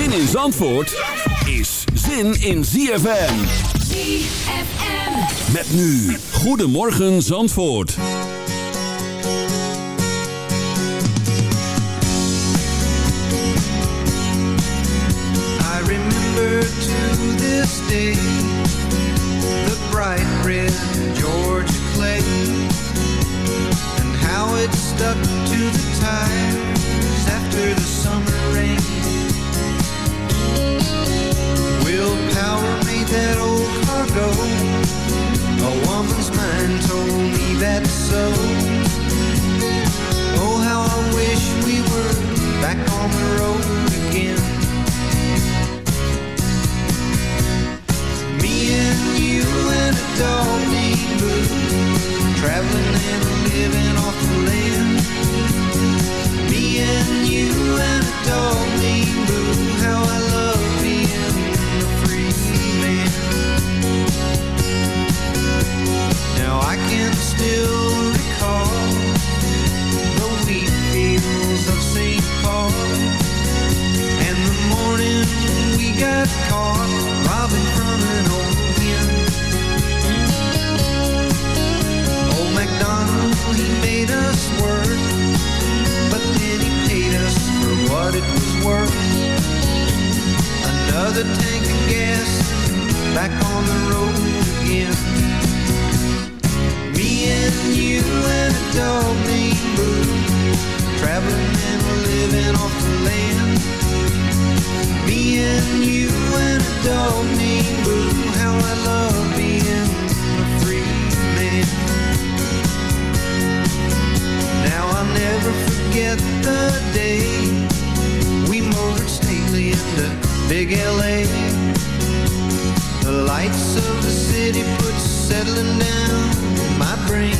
Zin in Zandvoort is zin in ZFM. ZFM. Met nu, Goedemorgen Zandvoort. I remember to this day the bright red Georgia clay and how it stuck to the tires after the summer rain. Willpower made that old car go. A woman's mind told me that so. Oh, how I wish we were back on the road again. Me and you and a dog named Boo Traveling and Another tank of gas, back on the road again. Me and you and a dog named Boo, traveling and living off the land. Me and you and a dog named Boo How I love being a free man Now I'll never forget the day We motored stately into big L.A. The lights of the city put settling down in my brain.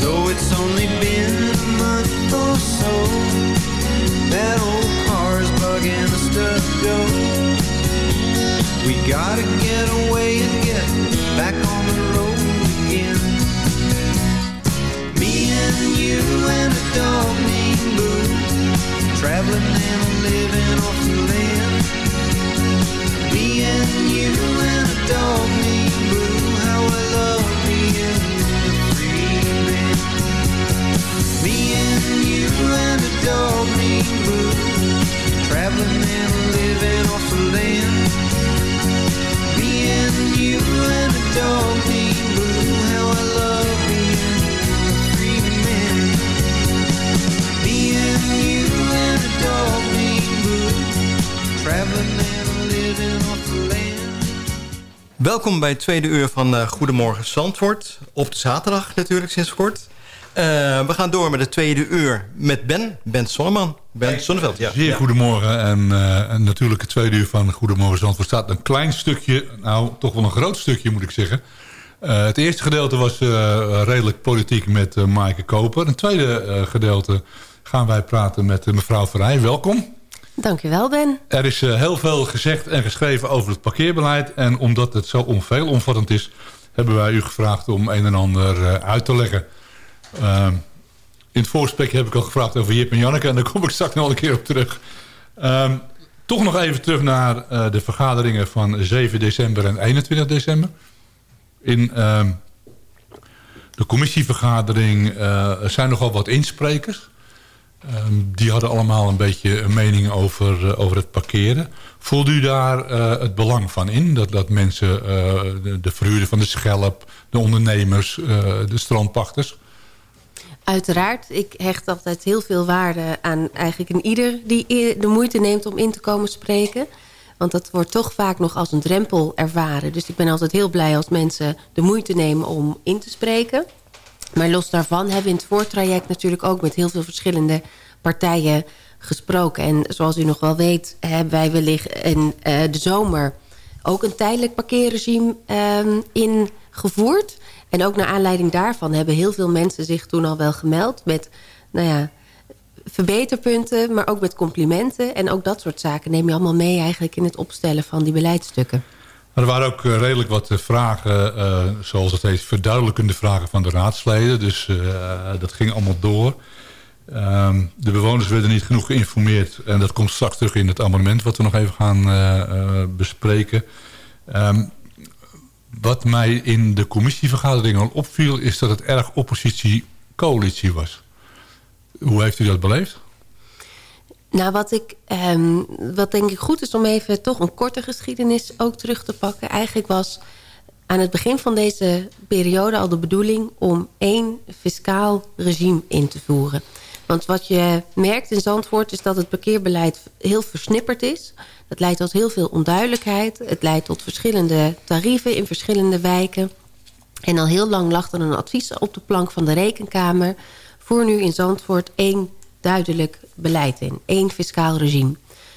Though it's only been a month or so That old car's bugging us to go We gotta get away and get back on the road again. Me and you and a dog named Boo Traveling and living off the land. Me and you and a dog named Boo How I love being a free. Man Me and you and a dog named Boo Traveling and living off the land. Me and you and a dog named Welkom bij het tweede uur van uh, Goedemorgen Zandvoort. Op de zaterdag natuurlijk sinds kort. Uh, we gaan door met het tweede uur met Ben. Ben Sonneman. Ben Sonneveld, ja. Zeer ja. goedemorgen. En, uh, en, natuurlijk het tweede uur van Goedemorgen Zandvoort staat een klein stukje... nou, toch wel een groot stukje moet ik zeggen. het eerste gedeelte was redelijk politiek met Maaike Koper. Het tweede gedeelte gaan wij praten met mevrouw Verrij. Welkom. Dankjewel, Ben. Er is uh, heel veel gezegd en geschreven over het parkeerbeleid. En omdat het zo onveelomvattend is... hebben wij u gevraagd om een en ander uh, uit te leggen. Uh, in het voorgesprekje heb ik al gevraagd over Jip en Janneke... en daar kom ik straks nog een keer op terug. Um, toch nog even terug naar uh, de vergaderingen van 7 december en 21 december. In de commissievergadering zijn nogal wat insprekers... Um, die hadden allemaal een beetje een mening over, uh, over het parkeren. Voelt u daar uh, het belang van in? Dat, dat mensen, uh, de, de verhuurder van de schelp, de ondernemers, de strandpachters... Uiteraard. Ik hecht altijd heel veel waarde aan eigenlijk een ieder... die de moeite neemt om in te komen spreken. Want dat wordt toch vaak nog als een drempel ervaren. Dus ik ben altijd heel blij als mensen de moeite nemen om in te spreken... Maar los daarvan hebben we in het voortraject natuurlijk ook met heel veel verschillende partijen gesproken. En zoals u nog wel weet hebben wij wellicht in uh, de zomer ook een tijdelijk parkeerregime uh, ingevoerd. En ook naar aanleiding daarvan hebben heel veel mensen zich toen al wel gemeld met nou ja, verbeterpunten, maar ook met complimenten. En ook dat soort zaken neem je allemaal mee eigenlijk in het opstellen van die beleidsstukken. Maar er waren ook uh, redelijk wat vragen, uh, zoals het heet, verduidelijkende vragen van de raadsleden. Dus dat ging allemaal door. Ehm, de bewoners werden niet genoeg geïnformeerd. En dat komt straks terug in het amendement wat we nog even gaan eh, eh, bespreken. Ehm, wat mij in de commissievergadering al opviel... is dat het erg oppositie-coalitie was. Hoe heeft u dat beleefd? Nou, wat, ik, ehm, wat denk ik goed is om even toch een korte geschiedenis ook terug te pakken. Eigenlijk was aan het begin van deze periode al de bedoeling om één fiscaal regime in te voeren. Want wat je merkt in Zandvoort is dat het parkeerbeleid heel versnipperd is. Dat leidt tot heel veel onduidelijkheid. Het leidt tot verschillende tarieven in verschillende wijken. En al heel lang lag er een advies op de plank van de Rekenkamer... voor nu in Zandvoort één duidelijk beleid in. één fiscaal regime.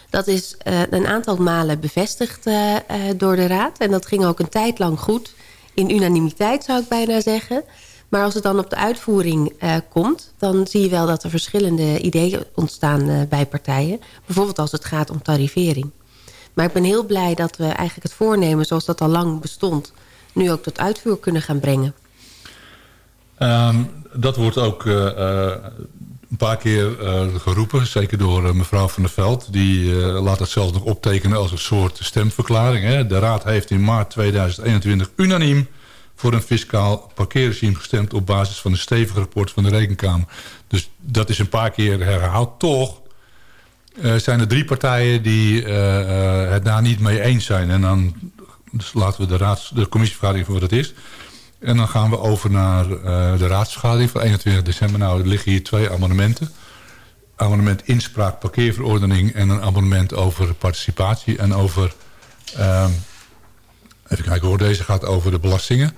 Dat is uh, een aantal malen bevestigd uh, uh, door de Raad. En dat ging ook een tijd lang goed. In unanimiteit zou ik bijna zeggen. Maar als het dan op de uitvoering komt... dan zie je wel dat er verschillende ideeën ontstaan bij partijen. Bijvoorbeeld als het gaat om tarivering. Maar ik ben heel blij dat we eigenlijk het voornemen... zoals dat al lang bestond... nu ook tot uitvoer kunnen gaan brengen. Um, dat wordt ook een paar keer uh, geroepen, zeker door uh, mevrouw Van der Veld. Die uh, laat het zelfs nog optekenen als een soort stemverklaring. Hè. De Raad heeft in maart 2021 unaniem voor een fiscaal parkeerregime gestemd... op basis van een stevig rapport van de Rekenkamer. Dus dat is een paar keer herhaald. Toch zijn er drie partijen die het daar niet mee eens zijn. En dan dus laten we de, raads, de commissievergadering voor wat het is... En dan gaan we over naar uh, de raadsvergadering van 21 december. Nou, er liggen hier twee amendementen. Amendement inspraak parkeerverordening en een amendement over participatie en over... Uh, even kijken hoor, deze gaat over de belastingen.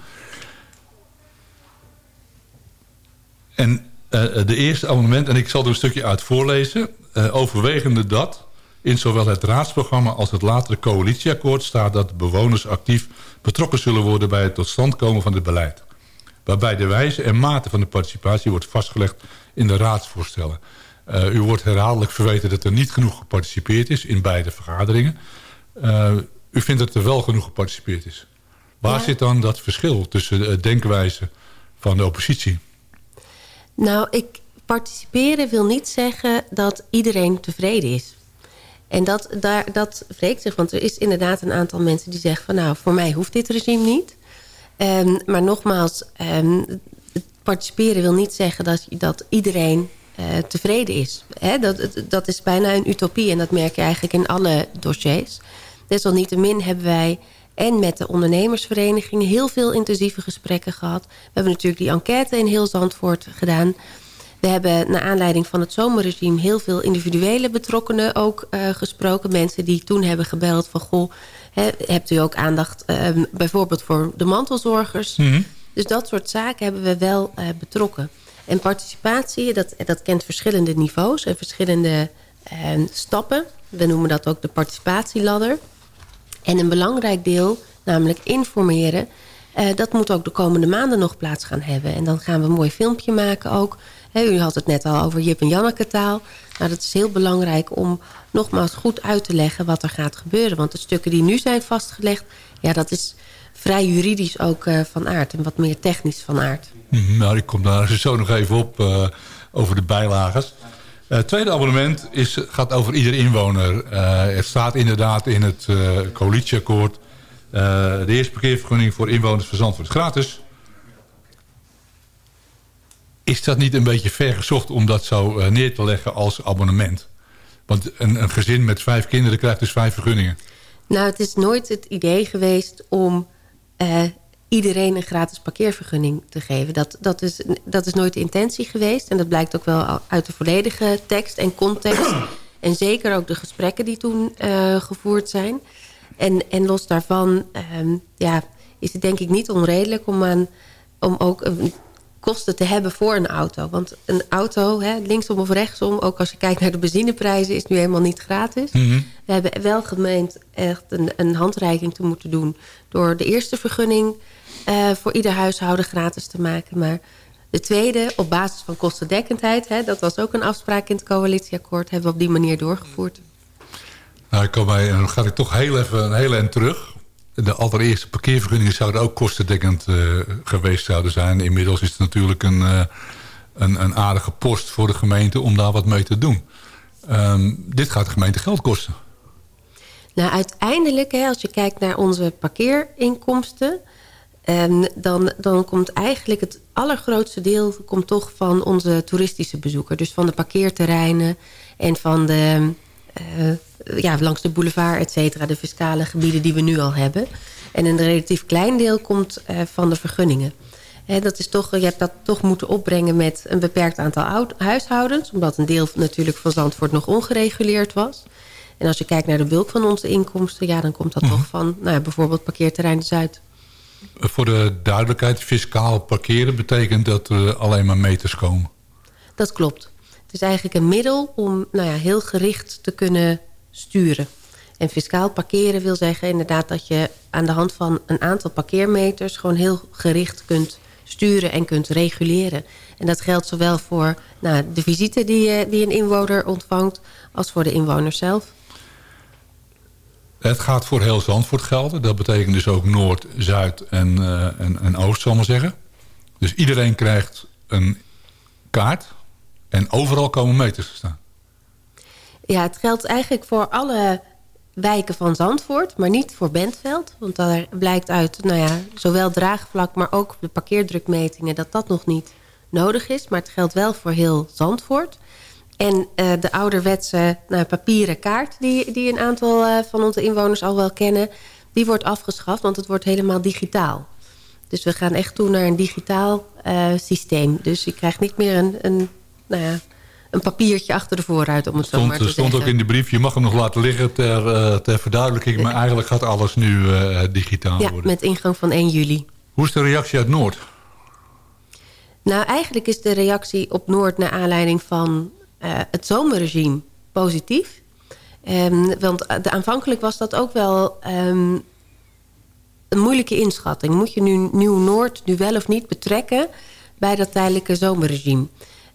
En uh, de eerste amendement, en ik zal er een stukje uit voorlezen... Uh, overwegende dat in zowel het raadsprogramma als het latere coalitieakkoord staat dat bewoners actief betrokken zullen worden bij het tot stand komen van het beleid. Waarbij de wijze en mate van de participatie wordt vastgelegd in de raadsvoorstellen. Uh, u wordt herhaaldelijk verweten dat er niet genoeg geparticipeerd is in beide vergaderingen. Uh, u vindt dat er wel genoeg geparticipeerd is. Waar ja. zit dan dat verschil tussen de denkwijze van de oppositie? Nou, ik participeren wil niet zeggen dat iedereen tevreden is. En dat, daar, dat wreekt zich, want er is inderdaad een aantal mensen die zeggen... van nou, voor mij hoeft dit regime niet. Um, maar nogmaals, um, participeren wil niet zeggen dat, dat iedereen uh, tevreden is. Dat, dat is bijna een utopie en dat merk je eigenlijk in alle dossiers. Desalniettemin hebben wij en met de ondernemersvereniging heel veel intensieve gesprekken gehad. We hebben natuurlijk die enquête in heel Zandvoort gedaan... We hebben naar aanleiding van het zomerregime... heel veel individuele betrokkenen ook uh, gesproken. Mensen die toen hebben gebeld van... goh, he, hebt u ook aandacht uh, bijvoorbeeld voor de mantelzorgers? Mm -hmm. Dus dat soort zaken hebben we wel uh, betrokken. En participatie, dat, dat kent verschillende niveaus... en verschillende stappen. We noemen dat ook de participatieladder. En een belangrijk deel, namelijk informeren... dat moet ook de komende maanden nog plaats gaan hebben. En dan gaan we een mooi filmpje maken ook u had het net al over Jip en Janneke taal. Nou, dat is heel belangrijk om nogmaals goed uit te leggen wat er gaat gebeuren. Want de stukken die nu zijn vastgelegd... ja, dat is vrij juridisch ook uh, van aard. En wat meer technisch van aard. Mm, nou, ik kom daar zo nog even op uh, over de bijlages. Uh, het tweede abonnement is, gaat over ieder inwoner. het staat inderdaad in het coalitieakkoord... de eerste parkeervergunning voor inwoners van Zandvoort gratis... Is dat niet een beetje ver gezocht om dat zo uh, neer te leggen als abonnement? Want een, een, gezin met vijf kinderen krijgt dus vijf vergunningen. Nou, het is nooit het idee geweest om uh, iedereen een gratis parkeervergunning te geven. Dat, dat, is, dat is nooit de intentie geweest. En dat blijkt ook wel uit de volledige tekst en context. en zeker ook de gesprekken die toen uh, gevoerd zijn. En, en los daarvan um, ja, is het denk ik niet onredelijk om, aan, om ook... Een, kosten te hebben voor een auto. Want een auto, hè, linksom of rechtsom... ook als je kijkt naar de benzineprijzen... is nu helemaal niet gratis. Mm -hmm. We hebben wel gemeend echt een, een, handreiking te moeten doen... door de eerste vergunning uh, voor ieder huishouden gratis te maken. Maar de tweede, op basis van kostendekkendheid... Hè, dat was ook een afspraak in het coalitieakkoord... hebben we op die manier doorgevoerd. Nou, ik kom bij, dan ga ik toch heel even een hele eind terug de allereerste parkeervergunningen zouden ook kostendekkend uh, geweest zouden zijn. Inmiddels is het natuurlijk een, uh, een, een aardige post voor de gemeente om daar wat mee te doen. Ehm, dit gaat de gemeente geld kosten. Nou, uiteindelijk, hè, als je kijkt naar onze parkeerinkomsten... Um, dan, dan komt eigenlijk het allergrootste deel komt toch van onze toeristische bezoeker. Dus van de parkeerterreinen en van de, uh, ja, langs de boulevard, et cetera. De fiscale gebieden die we nu al hebben. En een relatief klein deel komt uh, van de vergunningen. He, dat is toch, je hebt dat toch moeten opbrengen met een beperkt aantal huishoudens. Omdat een deel natuurlijk van Zandvoort nog ongereguleerd was. En als je kijkt naar de bulk van onze inkomsten... ja, dan komt dat Mhm. toch van nou, ja, bijvoorbeeld parkeerterrein Zuid. Voor de duidelijkheid, fiscaal parkeren betekent dat er alleen maar meters komen. Dat klopt. Het is eigenlijk een middel om nou ja, heel gericht te kunnen sturen. En fiscaal parkeren wil zeggen inderdaad dat je aan de hand van een aantal parkeermeters... gewoon heel gericht kunt sturen en kunt reguleren. En dat geldt zowel voor nou, de visite die, eh, die een inwoner ontvangt... als voor de inwoner zelf. Het gaat voor heel Zandvoort gelden. Dat betekent dus ook Noord, Zuid en, eh, en, en Oost, zal maar zeggen. Dus iedereen krijgt een kaart. En overal komen meters te staan. Ja, het geldt eigenlijk voor alle wijken van Zandvoort, maar niet voor Bentveld. Want daar blijkt uit, nou ja, zowel draagvlak, maar ook de parkeerdrukmetingen... dat dat nog niet nodig is. Maar het geldt wel voor heel Zandvoort. En uh, de ouderwetse nou, papieren kaart, die, die een aantal uh, van onze inwoners al wel kennen... die wordt afgeschaft, want het wordt helemaal digitaal. Dus we gaan echt toe naar een digitaal uh, systeem. Dus je krijgt niet meer een, een, nou ja, een papiertje achter de voorruit, om het stond, zo maar te stond zeggen. ook in de brief, je mag hem nog laten liggen ter, uh, ter verduidelijking... maar eigenlijk gaat alles nu uh, digitaal ja, worden. met ingang van 1 juli. Hoe is de reactie uit Noord? Nou, eigenlijk is de reactie op Noord... naar aanleiding van uh, het zomerregime positief. Um, want de, aanvankelijk was dat ook wel um, een moeilijke inschatting. Moet je nu Nieuw-Noord nu wel of niet betrekken... bij dat tijdelijke zomerregime?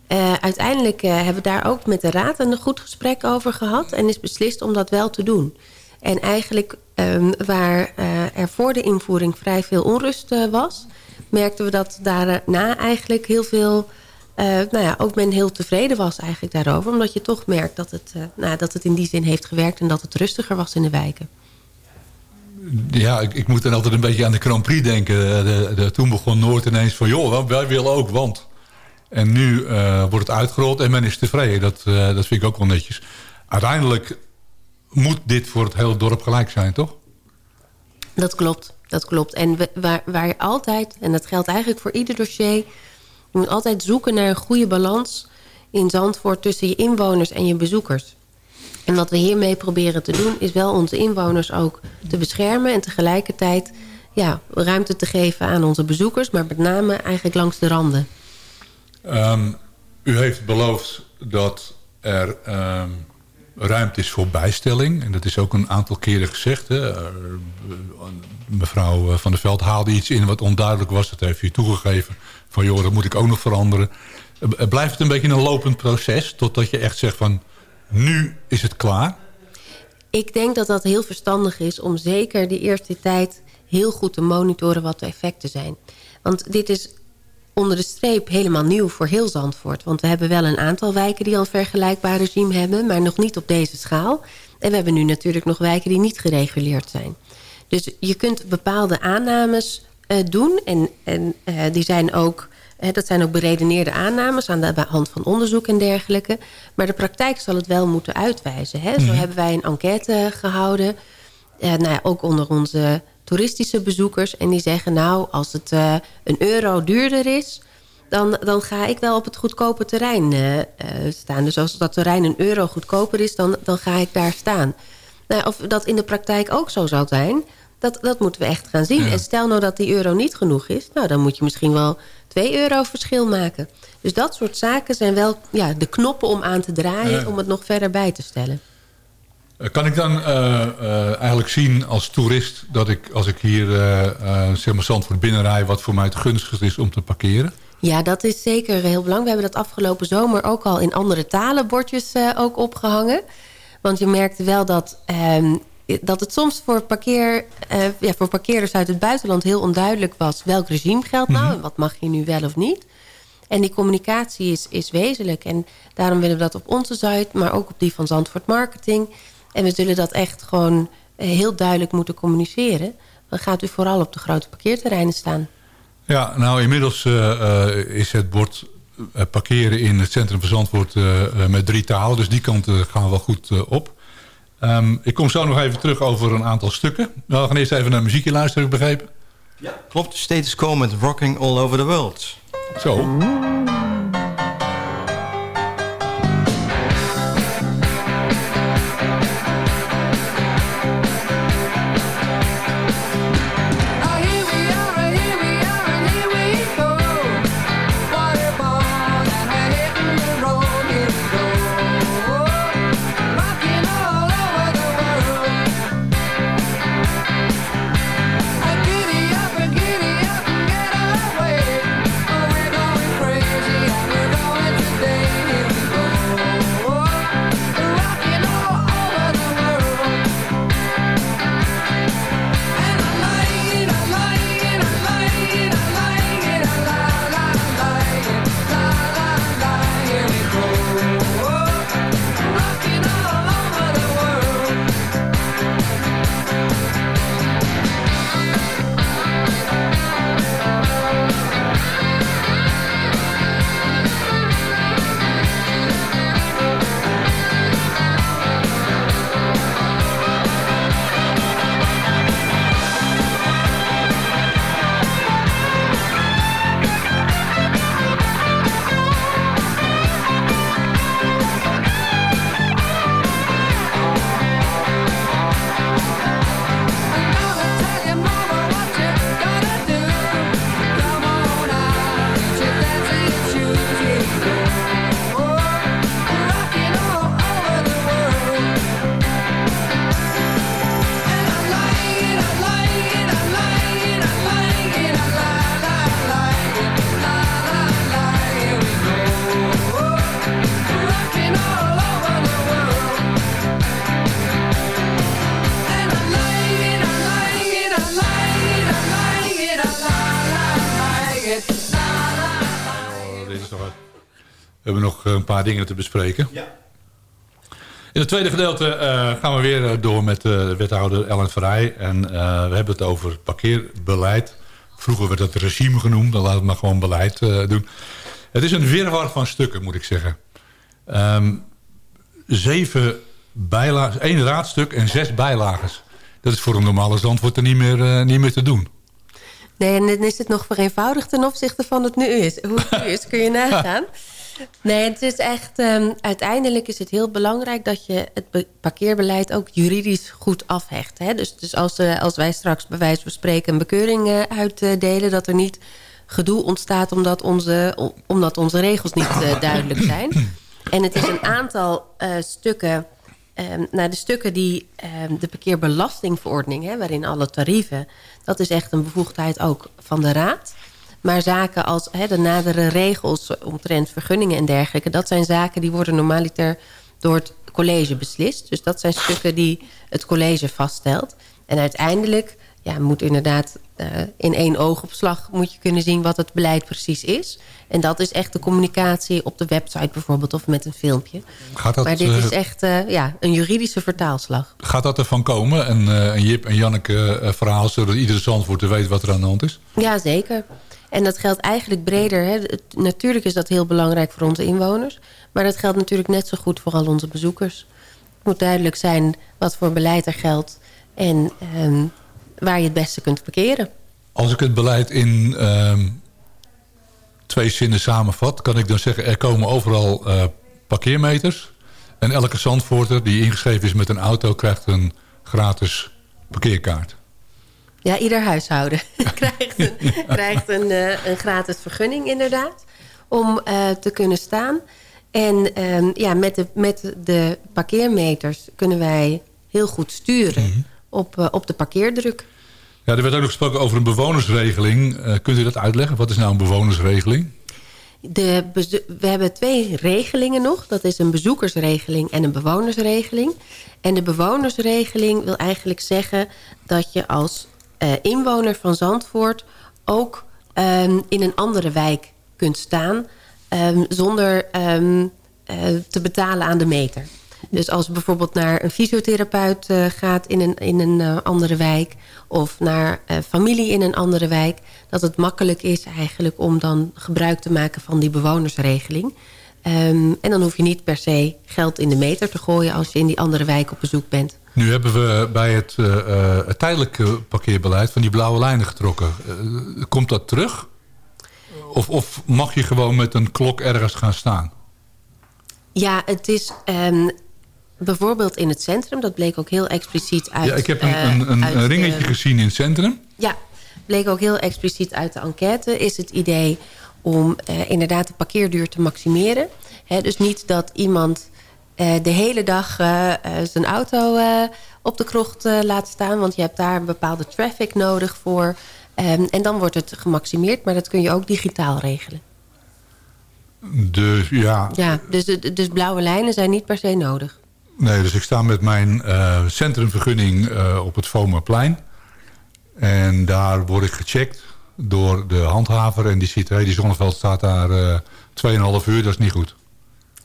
Uh, uiteindelijk uh, hebben we daar ook met de raad een goed gesprek over gehad... en is beslist om dat wel te doen. En eigenlijk um, waar uh, er voor de invoering vrij veel onrust was... merkten we dat daarna eigenlijk heel veel... nou ja, ook men heel tevreden was eigenlijk daarover. Omdat je toch merkt dat het, nou, dat het in die zin heeft gewerkt... en dat het rustiger was in de wijken. Ja, ik, ik moet dan altijd een beetje aan de Grand Prix denken. De, de, toen begon Noord ineens van... joh, wij willen ook, want... En nu uh, wordt het uitgerold en men is tevreden. Dat, uh, dat vind ik ook wel netjes. Uiteindelijk moet dit voor het hele dorp gelijk zijn, toch? Dat klopt, dat klopt. En we, waar, waar je altijd, en dat geldt eigenlijk voor ieder dossier... moet altijd zoeken naar een goede balans in Zandvoort... tussen je inwoners en je bezoekers. En wat we hiermee proberen te doen... is wel onze inwoners ook te beschermen... en tegelijkertijd ja, ruimte te geven aan onze bezoekers... maar met name eigenlijk langs de randen. Um, u heeft beloofd dat er um, ruimte is voor bijstelling. En dat is ook een aantal keren gezegd. Hè. Uh, mevrouw Van der Veld haalde iets in wat onduidelijk was. Dat heeft u toegegeven. Van joh, dat moet ik ook nog veranderen. Uh, blijft het een beetje een lopend proces. Totdat je echt zegt van nu is het klaar. Ik denk dat dat heel verstandig is om zeker de eerste tijd heel goed te monitoren wat de effecten zijn. Want dit is onder de streep helemaal nieuw voor heel Zandvoort. Want we hebben wel een aantal wijken die al een vergelijkbaar regime hebben... maar nog niet op deze schaal. En we hebben nu natuurlijk nog wijken die niet gereguleerd zijn. Dus je kunt bepaalde aannames uh, doen. En, en uh, die zijn ook, uh, dat zijn ook beredeneerde aannames... aan de hand van onderzoek en dergelijke. Maar de praktijk zal het wel moeten uitwijzen. Hè? Zo mm -hmm. hebben wij een enquête gehouden... nou ja, ook onder onze toeristische bezoekers. En die zeggen, nou, als het uh, een euro duurder is... Dan, dan ga ik wel op het goedkope terrein uh, uh, staan. Dus als dat terrein een euro goedkoper is, dan, dan ga ik daar staan. Nou, of dat in de praktijk ook zo zal zijn, dat, dat moeten we echt gaan zien. Ja. En stel nou dat die euro niet genoeg is... Nou, dan moet je misschien wel 2 euro verschil maken. Dus dat soort zaken zijn wel ja, de knoppen om aan te draaien... Ja. om het nog verder bij te stellen. Kan ik dan uh, uh, eigenlijk zien als toerist dat ik als ik hier uh, zeg maar Zandvoort binnenrij... wat voor mij het gunstigst is om te parkeren? Ja, dat is zeker heel belangrijk. We hebben dat afgelopen zomer ook al in andere talen bordjes ook opgehangen. Want je merkte wel dat, ehm, dat het soms voor, parkeer, ja, voor parkeerders uit het buitenland heel onduidelijk was... welk regime geldt nou mm -hmm. en wat mag je nu wel of niet... En die communicatie is, is wezenlijk. En daarom willen we dat op onze site, maar ook op die van Zandvoort Marketing. En we zullen dat echt gewoon eh, heel duidelijk moeten communiceren. Dan gaat u vooral op de grote parkeerterreinen staan. Ja, nou inmiddels uh, is het bord uh, parkeren in het centrum van Zandvoort met drie talen. Dus die kant gaan we wel goed op. Um, ik kom zo nog even terug over een aantal stukken. Nou, we gaan eerst even naar muziekje luisteren, heb ik begrepen. Ja, klopt. Status Quo met Rocking All Over The World. Zo. Paar dingen te bespreken. Ja. In het tweede gedeelte uh, gaan we weer eh, door met uh, wethouder Ellen Verrij. En uh, we hebben het over parkeerbeleid. Vroeger werd het regime genoemd, dan laten we maar gewoon beleid doen. Het is een wirwar van stukken, moet ik zeggen. Um, zeven bijlagen, één raadstuk en zes bijlages. Dat is voor een normale zandwoord er niet meer, niet meer te doen. Nee, en dan is het nog vereenvoudigd ten opzichte van het nu is. Hoe het nu is, kun je nagaan. Nee, het is echt... Um, uiteindelijk is het heel belangrijk dat je het parkeerbeleid ook juridisch goed afhecht. Hè? Dus, dus als, uh, als wij straks bij wijze van spreken een bekeuring uh, uitdelen... dat er niet gedoe ontstaat omdat onze, omdat onze regels niet uh, duidelijk zijn. En het is een aantal stukken... Um, de stukken die um, de parkeerbelastingverordening... Hè, waarin alle tarieven... dat is echt een bevoegdheid ook van de Raad... Maar zaken als hè, de nadere regels omtrent vergunningen en dergelijke... dat zijn zaken die worden normaliter door het college beslist. Dus dat zijn stukken die het college vaststelt. En uiteindelijk ja, moet inderdaad uh, in één oogopslag moet je kunnen zien wat het beleid precies is. En dat is echt de communicatie op de website bijvoorbeeld of met een filmpje. Gaat dat, maar dit is eh, echt uh, ja, een juridische vertaalslag. Gaat dat ervan komen? Een, een Jip en Janneke verhaal zodat iedere zandvoort weet wat er aan de hand is? Ja, zeker. En dat geldt eigenlijk breder. Hè. natuurlijk is dat heel belangrijk voor onze inwoners. Maar dat geldt natuurlijk net zo goed voor al onze bezoekers. Het moet duidelijk zijn wat voor beleid er geldt. En um, waar je het beste kunt parkeren. Als ik het beleid in um, twee zinnen samenvat... kan ik dan zeggen, er komen overal uh, parkeermeters. En elke zandvoorter die ingeschreven is met een auto... krijgt een gratis parkeerkaart. Ja, ieder huishouden krijgt, een, krijgt een, uh, een, gratis vergunning inderdaad. Om uh, te kunnen staan. En um, ja, met de, met de parkeermeters kunnen wij heel goed sturen mm -hmm. op, uh, op de parkeerdruk. Ja, er werd ook nog gesproken over een bewonersregeling. kunt u dat uitleggen? Wat is nou een bewonersregeling? De we hebben twee regelingen nog. Dat is een bezoekersregeling en een bewonersregeling. En de bewonersregeling wil eigenlijk zeggen dat je als uh, inwoner van Zandvoort ook um, in een andere wijk kunt staan... ehm, zonder ehm, eh, te betalen aan de meter. Dus als je bijvoorbeeld naar een fysiotherapeut eh, gaat in een, in een andere wijk... of naar familie in een andere wijk... dat het makkelijk is eigenlijk om dan gebruik te maken van die bewonersregeling. Ehm, en dan hoef je niet per se geld in de meter te gooien... als je in die andere wijk op bezoek bent. Nu hebben we bij het, eh, eh, het tijdelijke parkeerbeleid van die blauwe lijnen getrokken. Eh, komt dat terug? Of, of mag je gewoon met een klok ergens gaan staan? Ja, het is ehm, bijvoorbeeld in het centrum... dat bleek ook heel expliciet uit... Ja, ik heb een, een, een, ringetje gezien in het centrum. Ja, bleek ook heel expliciet uit de enquête... is het idee om inderdaad de parkeerduur te maximeren. Dus niet dat iemand de hele dag eh, eh, zijn auto eh, op de krocht eh, laat staan... want je hebt daar een bepaalde traffic nodig voor... Ehm, en dan wordt het gemaximeerd, maar dat kun je ook digitaal regelen. Dus ja, Ja, dus, dus blauwe lijnen zijn niet per se nodig. nee, dus ik sta met mijn eh, centrumvergunning eh, op het Vomerplein. En daar word ik gecheckt door de handhaver. En die ziet, hey, die Zonneveld staat daar eh 2,5 uur, dat is niet goed.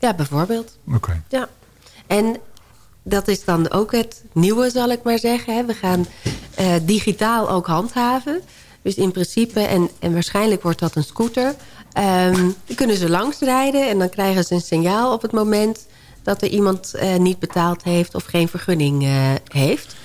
Ja, bijvoorbeeld. Oké. Ja. En dat is dan ook het nieuwe, zal ik maar zeggen. We gaan eh, digitaal ook handhaven. Dus in principe, en, en waarschijnlijk wordt dat een scooter... ehm, dan kunnen ze langsrijden en dan krijgen ze een signaal op het moment... dat er iemand eh, niet betaald heeft of geen vergunning eh, heeft.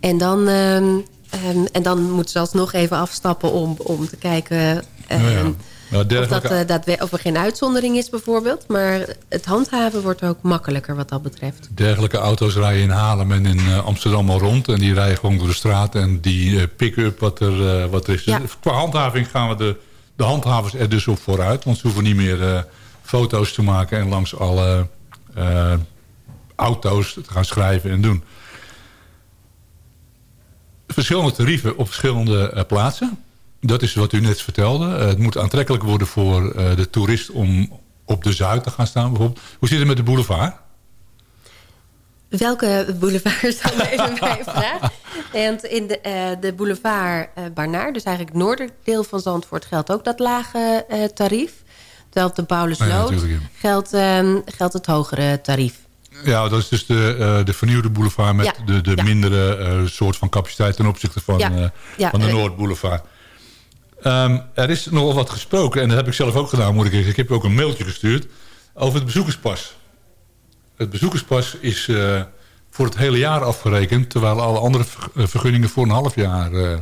En dan, ehm, ehm, en dan moeten ze alsnog even afstappen om, om te kijken... Nou ja. Nou, of, dat, eh, dat we- of er geen uitzondering is bijvoorbeeld. Maar het handhaven wordt ook makkelijker wat dat betreft. dergelijke auto's rijden in Haarlem en in eh, Amsterdam al rond. En die rijden gewoon door de straat. En die eh, pick-up wat er, wat er is. Ja. Dus qua handhaving gaan we de, de handhavers er dus op vooruit. Want ze hoeven niet meer foto's te maken... en langs alle auto's te gaan schrijven en doen. Verschillende tarieven op verschillende plaatsen. Dat is wat u net vertelde. Eh, het moet aantrekkelijk worden voor eh, de toerist... om op de Zuid te gaan staan bijvoorbeeld. Hoe zit het met de boulevard? Welke boulevard is dan even vraag? Want in de, eh, de boulevard eh Barnaar, dus eigenlijk het noorderdeel van Zandvoort... geldt ook dat lage tarief. Terwijl op de ja, Paulusloot geldt, ehm, geldt het hogere tarief. Ja, dat is dus de, de vernieuwde boulevard... met Ja, de, de mindere soort van capaciteit... ten opzichte van, van de Noordboulevard. Ehm, er is nogal wat gesproken... en dat heb ik zelf ook gedaan, moet ik zeggen. Ik heb ook een mailtje gestuurd over het bezoekerspas. Het bezoekerspas is eh, voor het hele jaar afgerekend... terwijl alle andere eh, vergunningen voor een half jaar eh,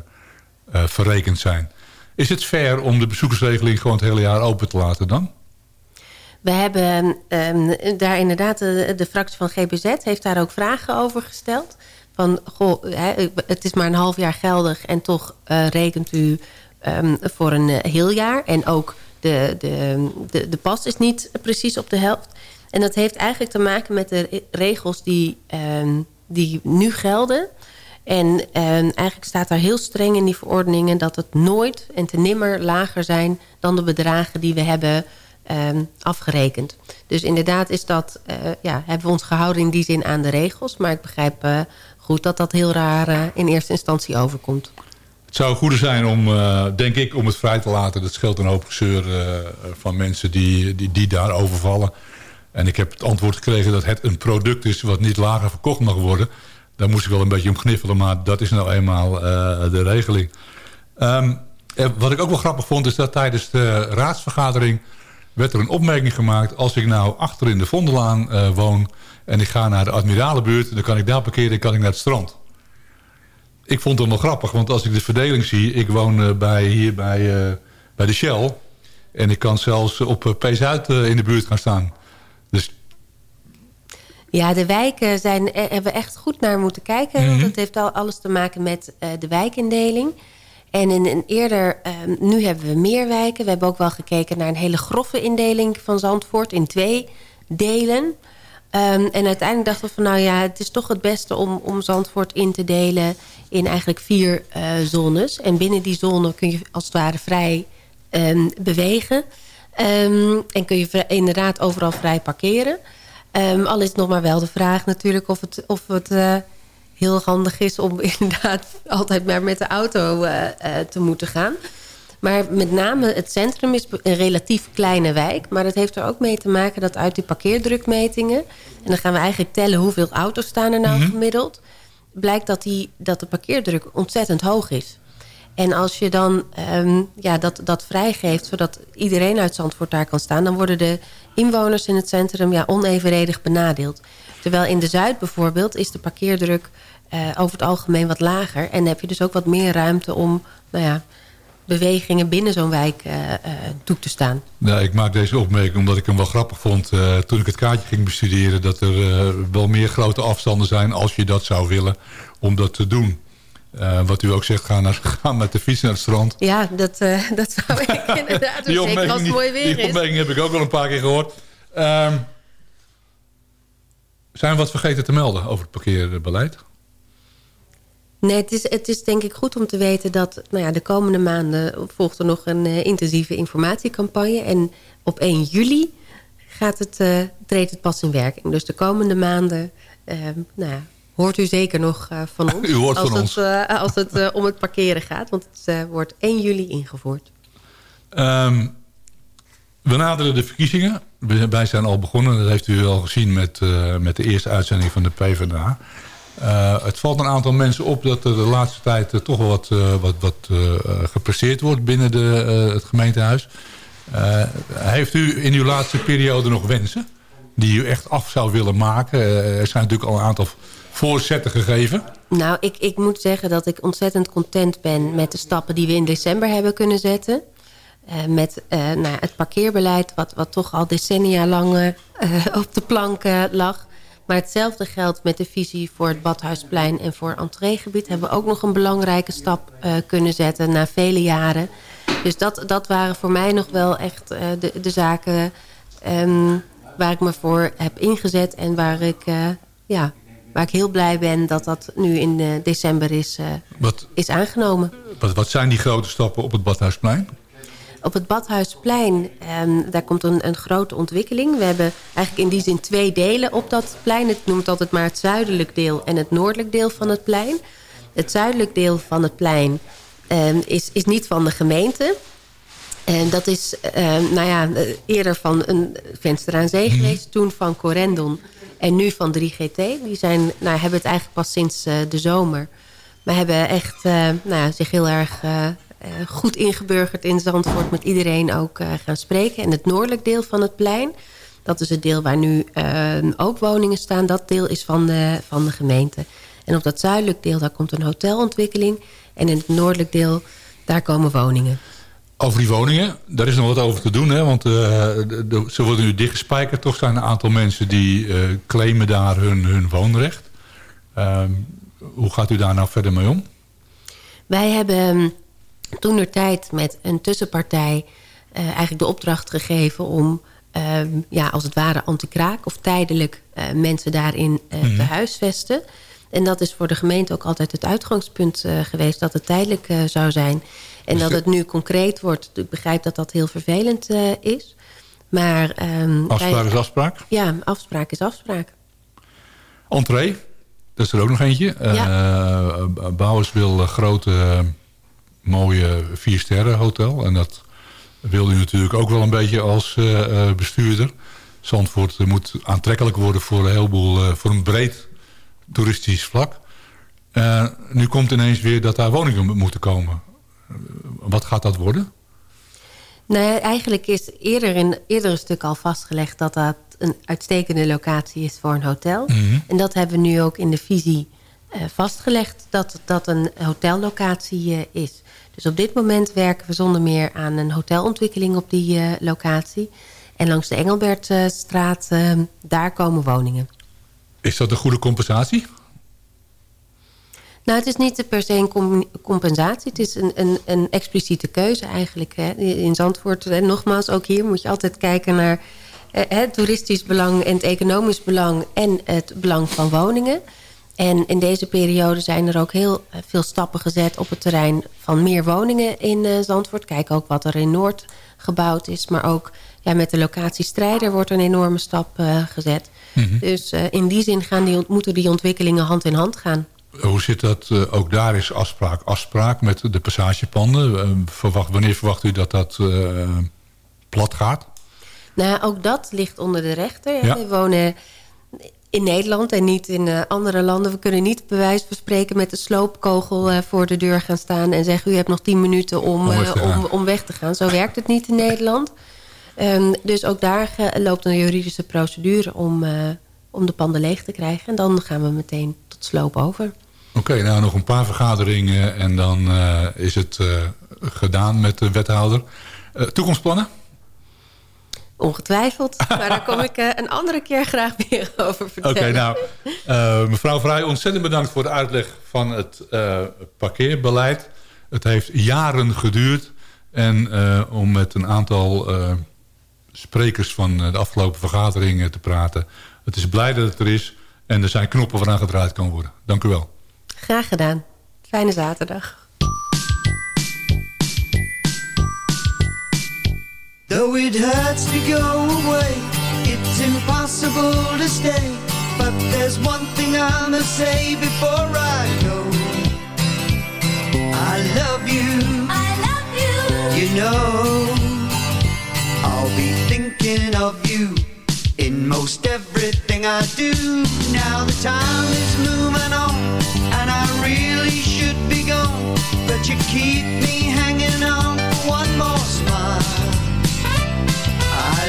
verrekend zijn. Is het fair om de bezoekersregeling gewoon het hele jaar open te laten dan? We hebben ehm, daar inderdaad, de, fractie van GBZ heeft daar ook vragen over gesteld. Van, goh, het is maar een half jaar geldig en toch rekent u ehm, voor een eh, heel jaar. En ook de, de, de, de pas is niet precies op de helft. En dat heeft eigenlijk te maken met de re- regels die, ehm, die nu gelden. En ehm, eigenlijk staat daar heel streng in die verordeningen... dat het nooit en te nimmer lager zijn dan de bedragen die we hebben afgerekend. Dus inderdaad is dat, eh, ja, hebben we ons gehouden in die zin aan de regels. Maar ik begrijp eh, goed dat dat heel raar in eerste instantie overkomt. Het zou goede zijn om, eh, denk ik, om het vrij te laten. Dat scheelt een hoop gezeur eh, van mensen die, die, die daar overvallen. En ik heb het antwoord gekregen dat het een product is... wat niet lager verkocht mag worden. Daar moest ik wel een beetje om kniffelen, maar dat is nou eenmaal eh, de regeling. Ehm, eh, wat ik ook wel grappig vond, is dat tijdens de raadsvergadering... werd er een opmerking gemaakt... als ik nou achter in de Vondelaan woon... en ik ga naar de Admiralenbuurt... dan kan ik daar parkeren en kan ik naar het strand ik vond het wel grappig, want als ik de verdeling zie... ik woon eh, bij, hier bij, eh, bij de Shell... en ik kan zelfs op eh, P-Zuid in de buurt gaan staan. Dus Ja, de wijken zijn, hebben we echt goed naar moeten kijken. Want dat heeft al alles te maken met de wijkindeling. En in een eerder, ehm, nu hebben we meer wijken. We hebben ook wel gekeken naar een hele grove indeling van Zandvoort in twee delen. Ehm, en uiteindelijk dachten we van nou ja, het is toch het beste om, om Zandvoort in te delen in eigenlijk vier eh, zones. En binnen die zone kun je als het ware vrij ehm, bewegen. Ehm, en kun je inderdaad overal vrij parkeren. Ehm, al is het nog maar wel de vraag natuurlijk of het, of het eh, heel handig is... om inderdaad altijd maar met de auto eh, te moeten gaan. Maar met name het centrum is een relatief kleine wijk. Maar dat heeft er ook mee te maken dat uit die parkeerdrukmetingen... en dan gaan we eigenlijk tellen hoeveel auto's staan er nou gemiddeld... blijkt dat, die, dat de parkeerdruk ontzettend hoog is. En als je dan ehm, ja, dat, dat vrijgeeft, zodat iedereen uit Zandvoort daar kan staan... dan worden de inwoners in het centrum ja, onevenredig benadeeld. Terwijl in de Zuid bijvoorbeeld is de parkeerdruk eh, over het algemeen wat lager. En heb je dus ook wat meer ruimte om nou ja, bewegingen binnen zo'n wijk uh, uh, toe te staan. Nou, ik maak deze opmerking omdat ik hem wel grappig vond... Uh, toen ik het kaartje ging bestuderen... dat er wel meer grote afstanden zijn als je dat zou willen om dat te doen. wat u ook zegt, ga, naar, ga met de fiets naar het strand. Ja, dat, dat zou ik inderdaad doen. Zeker als het mooi weer die, die opmerking heb ik ook al een paar keer gehoord. Ehm, zijn we wat vergeten te melden over het parkeerbeleid? Nee, het is, het is denk ik goed om te weten dat nou ja, de komende maanden volgt er nog een uh, intensieve informatiecampagne. En op 1 juli gaat het, uh, treedt het pas in werking. Dus de komende maanden uh, nou ja, hoort u zeker nog van ons. u hoort als van het, ons. als het om het parkeren gaat, want het wordt 1 juli ingevoerd. Um, we naderen de verkiezingen. Wij zijn al begonnen, dat heeft u al gezien met, met de eerste uitzending van de PvdA. Uh, het valt een aantal mensen op dat er de laatste tijd uh, toch wel wat, uh, wat, wat wordt binnen de, het gemeentehuis. heeft u in uw laatste periode nog wensen die u echt af zou willen maken? er zijn natuurlijk al een aantal voorzetten gegeven. Nou, ik, ik moet zeggen dat ik ontzettend content ben met de stappen die we in december hebben kunnen zetten. met nou, het parkeerbeleid wat, wat toch al decennia lang op de plank lag. Maar hetzelfde geldt met de visie voor het Badhuisplein en voor entreegebied. Hebben we ook nog een belangrijke stap uh, kunnen zetten na vele jaren. Dus dat, dat waren voor mij nog wel echt uh, de, de zaken um, waar ik me voor heb ingezet. En waar ik, uh, ja, waar ik heel blij ben dat dat nu in december is, wat, is aangenomen. Wat, wat zijn die grote stappen op het Badhuisplein? Op het Badhuisplein, um, daar komt een, een, grote ontwikkeling. We hebben eigenlijk in die zin twee delen op dat plein. Het altijd maar het zuidelijk deel en het noordelijk deel van het plein. Het zuidelijk deel van het plein um, is, is niet van de gemeente. En dat is um, nou ja, eerder van een venster aan zee geweest. Toen van Corendon en nu van 3GT. Die zijn, nou, hebben het eigenlijk pas sinds uh, de zomer. Maar hebben echt uh, nou ja, zich heel erg... Uh, goed ingeburgerd in Zandvoort... met iedereen ook uh, gaan spreken. En het noordelijk deel van het plein... dat is het deel waar nu uh, ook woningen staan... dat deel is van de, van de gemeente. En op dat zuidelijk deel daar komt een hotelontwikkeling... en in het noordelijk deel daar komen woningen. Over die woningen, daar is nog wat over te doen. Hè? Want de, de, ze worden nu dichtgespijkerd. Toch zijn een aantal mensen die claimen daar hun, hun woonrecht. Ehm, hoe gaat u daar nou verder mee om? Wij hebben toen er tijd met een tussenpartij uh, eigenlijk de opdracht gegeven om uh, ja, als het ware anti-kraak of tijdelijk uh, mensen daarin mm -hmm. te huisvesten. En dat is voor de gemeente ook altijd het uitgangspunt geweest dat het tijdelijk zou zijn. En dus dat het nu concreet wordt. Ik begrijp dat dat heel vervelend is. Maar, um, afspraak wij, is afspraak? Ja, afspraak is afspraak. Entree, dat is er ook nog eentje. Ja. Bouwers wil grote mooie vier sterren hotel. En dat wil u natuurlijk ook wel een beetje als uh, bestuurder. Zandvoort moet aantrekkelijk worden voor een heleboel, voor een breed toeristisch vlak. Uh, nu komt ineens weer dat daar woningen moeten komen. wat gaat dat worden? Nou ja, eigenlijk is eerder in eerder een stuk al vastgelegd... dat dat een uitstekende locatie is voor een hotel. Mm -hmm. En dat hebben we nu ook in de visie vastgelegd... dat dat een hotellocatie is. Dus op dit moment werken we zonder meer aan een hotelontwikkeling op die uh, locatie. En langs de Engelbertstraat, daar komen woningen. Is dat een goede compensatie? Nou, het is niet per se een compensatie. Het is een, een, een expliciete keuze eigenlijk. Hè. In Zandvoort, en nogmaals, ook hier moet je altijd kijken naar... Eh, het toeristisch belang en het economisch belang... en het belang van woningen... En in deze periode zijn er ook heel eh, veel stappen gezet op het terrein van meer woningen in uh, Zandvoort. Kijk ook wat er in Noord gebouwd is. Maar ook ja, met de locatie Strijder wordt een enorme stap uh, gezet. Mm -hmm. Dus uh, in die zin gaan die, moeten die ontwikkelingen hand in hand gaan. hoe zit dat? Uh, ook daar is afspraak, afspraak met de passagepanden. Verwacht, wanneer verwacht u dat dat plat gaat? Nou, ook dat ligt onder de rechter. Ja. We wonen in Nederland en niet in uh, andere landen. We kunnen niet bij wijze van spreken met de sloopkogel uh, voor de deur gaan staan... en zeggen u hebt nog tien minuten om, om, weg, om, om weg te gaan. Zo werkt het niet in Nederland. Um, dus ook daar loopt een juridische procedure om, om de panden leeg te krijgen. En dan gaan we meteen tot sloop over. Oké, nou nog een paar vergaderingen en dan is het gedaan met de wethouder. toekomstplannen? Ongetwijfeld, maar daar kom ik uh, een andere keer graag meer over vertellen. Oké, nou, uh, mevrouw Vrij, ontzettend bedankt voor de uitleg van het uh, parkeerbeleid. Het heeft jaren geduurd en om met een aantal sprekers van de afgelopen vergaderingen te praten. Het is blij dat het er is en er zijn knoppen waaraan gedraaid kan worden. Dank u wel. Graag gedaan. Fijne zaterdag. Though it hurts to go away, it's impossible to stay. But there's one thing I must say before I go. I love you. I love you. You know, I'll be thinking of you in most everything I do. Now the time is moving on, and I really should be gone. But you keep me hanging on for one more smile.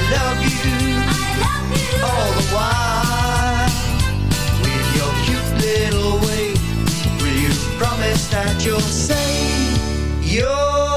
I love you, all the while. With your cute little will you promise that you'll say your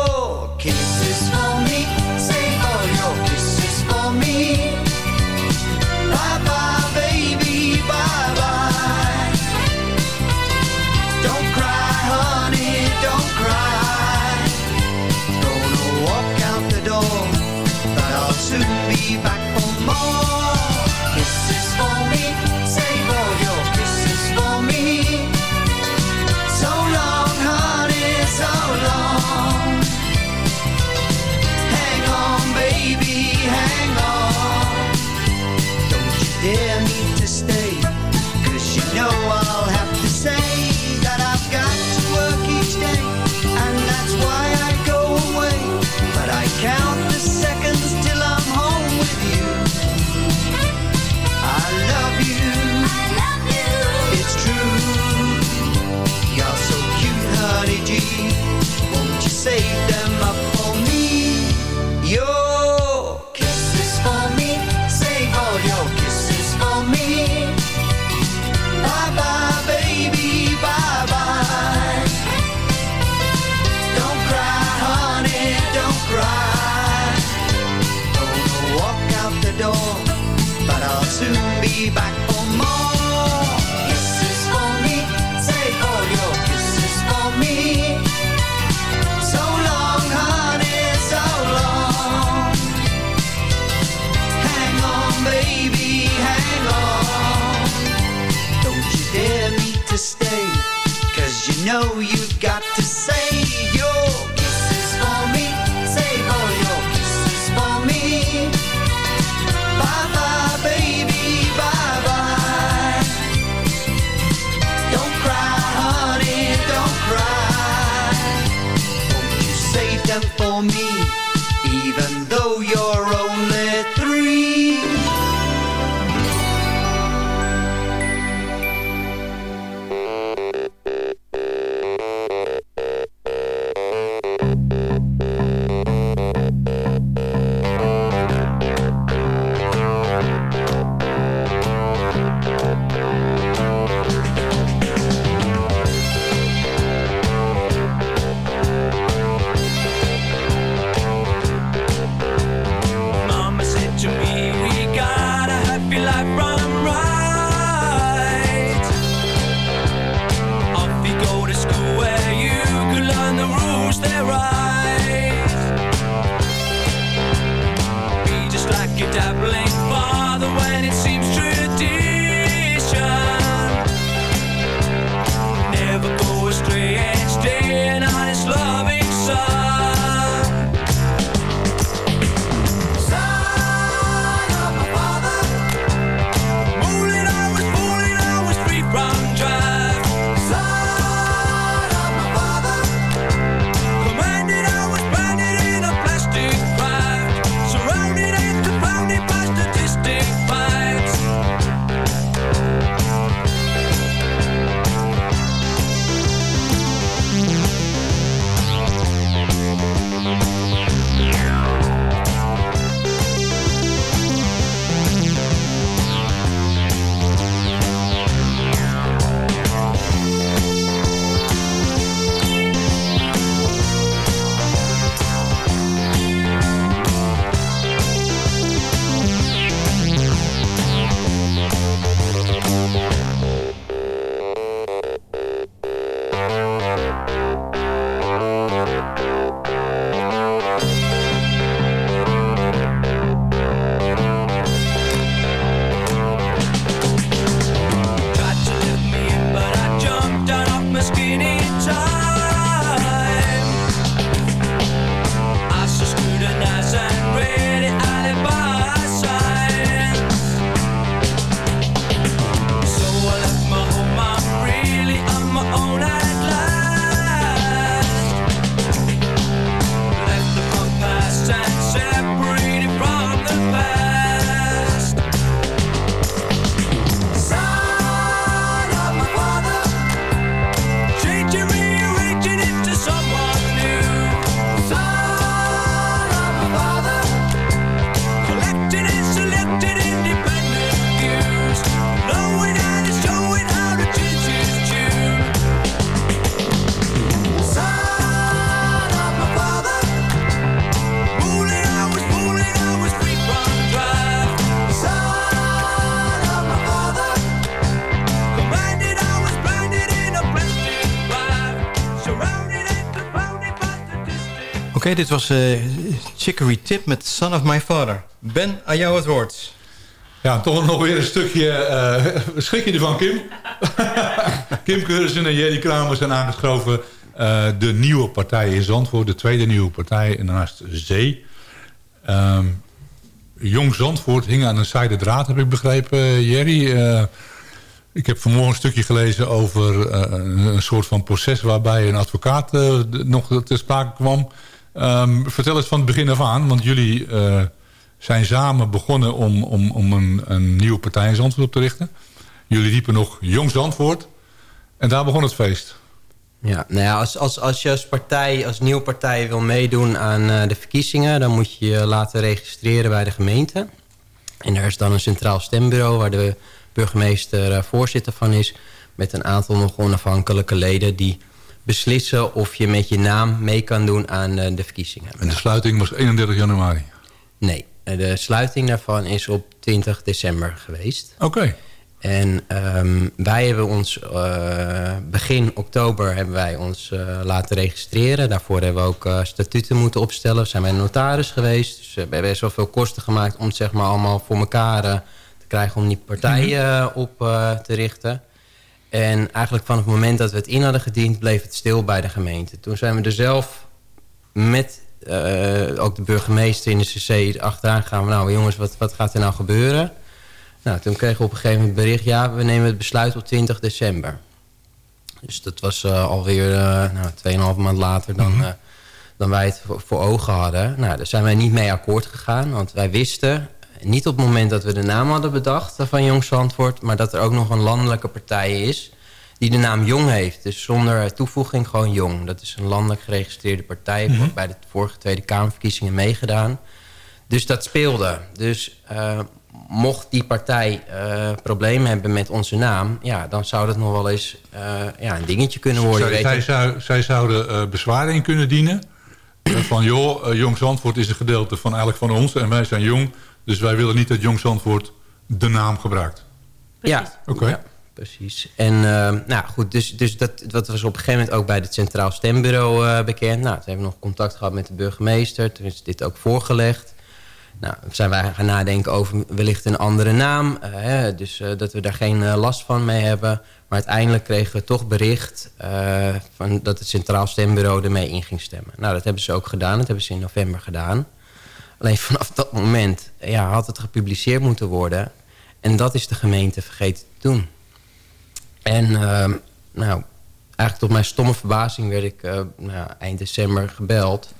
me. Dit was eh Chicory Tip met Son of My Father. Ben, aan jou het woord. Ja, toch nog weer een stukje... eh schrik je ervan, Kim? Kim Keurzen en Jerry Kramer zijn aangeschoven. eh, de nieuwe partij in Zandvoort. De tweede nieuwe partij naast Zee. Ehm, Jong Zandvoort hing aan een zijde draad, heb ik begrepen, Jerry. Ik heb vanmorgen een stukje gelezen over een, soort van proces... waarbij een advocaat nog ter sprake kwam. Ehm, vertel eens van het begin af aan, want jullie... eh, zijn samen begonnen om, om, om een, een nieuwe partij in Zandvoort op te richten. Jullie riepen nog Jong Zandvoort. En daar begon het feest. Ja, nou ja, als, als, als je als partij, als nieuwe partij wil meedoen aan eh, de verkiezingen... dan moet je je laten registreren bij de gemeente. En er is dan een centraal stembureau waar de burgemeester eh, voorzitter van is... met een aantal nog onafhankelijke leden die beslissen of je met je naam mee kan doen aan eh, de verkiezingen. En de sluiting was 31 januari. Nee, eh, de sluiting daarvan is op 20 december geweest. Oké. En ehm, wij hebben ons eh, begin oktober hebben wij ons laten registreren. Daarvoor hebben we ook statuten moeten opstellen. We zijn bij een notaris geweest. Dus we hebben best wel veel kosten gemaakt om het zeg maar allemaal voor elkaar te krijgen om die partij eh, op te richten. En eigenlijk vanaf het moment dat we het in hadden gediend, bleef het stil bij de gemeente. Toen zijn we er zelf met eh, ook de burgemeester in de CC achteraan gegaan. van, Nou jongens, wat, wat gaat er nou gebeuren? Nou, toen kregen we op een gegeven moment bericht... ja, we nemen het besluit op 20 december. Dus dat was eh, alweer uh, nou, 2,5 maand later dan, eh, dan wij het voor, voor ogen hadden. Nou, daar zijn wij niet mee akkoord gegaan. Want wij wisten, niet op het moment dat we de naam hadden bedacht... eh, van Jong Zandvoort... maar dat er ook nog een landelijke partij is... die de naam Jong heeft. Dus zonder toevoeging gewoon Jong. Dat is een landelijk geregistreerde partij... heeft bij de vorige Tweede Kamerverkiezingen meegedaan... Dus dat speelde. Dus uh, mocht die partij uh, problemen hebben met onze naam... Ja, dan zou dat nog wel eens uh, ja, een dingetje kunnen worden. Zij, zij, zou, zij zouden bezwaren in kunnen dienen. van joh, Jong Zandvoort is een gedeelte van eigenlijk van ons... en wij zijn jong, dus wij willen niet dat Jong Zandvoort de naam gebruikt. Ja, oké. Okay. Ja, precies. En nou goed, dus, dus dat, dat was op een gegeven moment ook bij het Centraal Stembureau bekend. Nou, toen hebben we nog contact gehad met de burgemeester. Toen is dit ook voorgelegd. Nou, zijn wij gaan nadenken over wellicht een andere naam. Uh, hè, dus uh, dat we daar geen uh, last van mee hebben. Maar uiteindelijk kregen we toch bericht van dat het Centraal Stembureau ermee in ging stemmen. Nou, dat hebben ze ook gedaan. Dat hebben ze in november gedaan. Alleen vanaf dat moment ja, had het gepubliceerd moeten worden. En dat is de gemeente vergeten te doen. En nou, eigenlijk tot mijn stomme verbazing werd ik nou, eind december gebeld...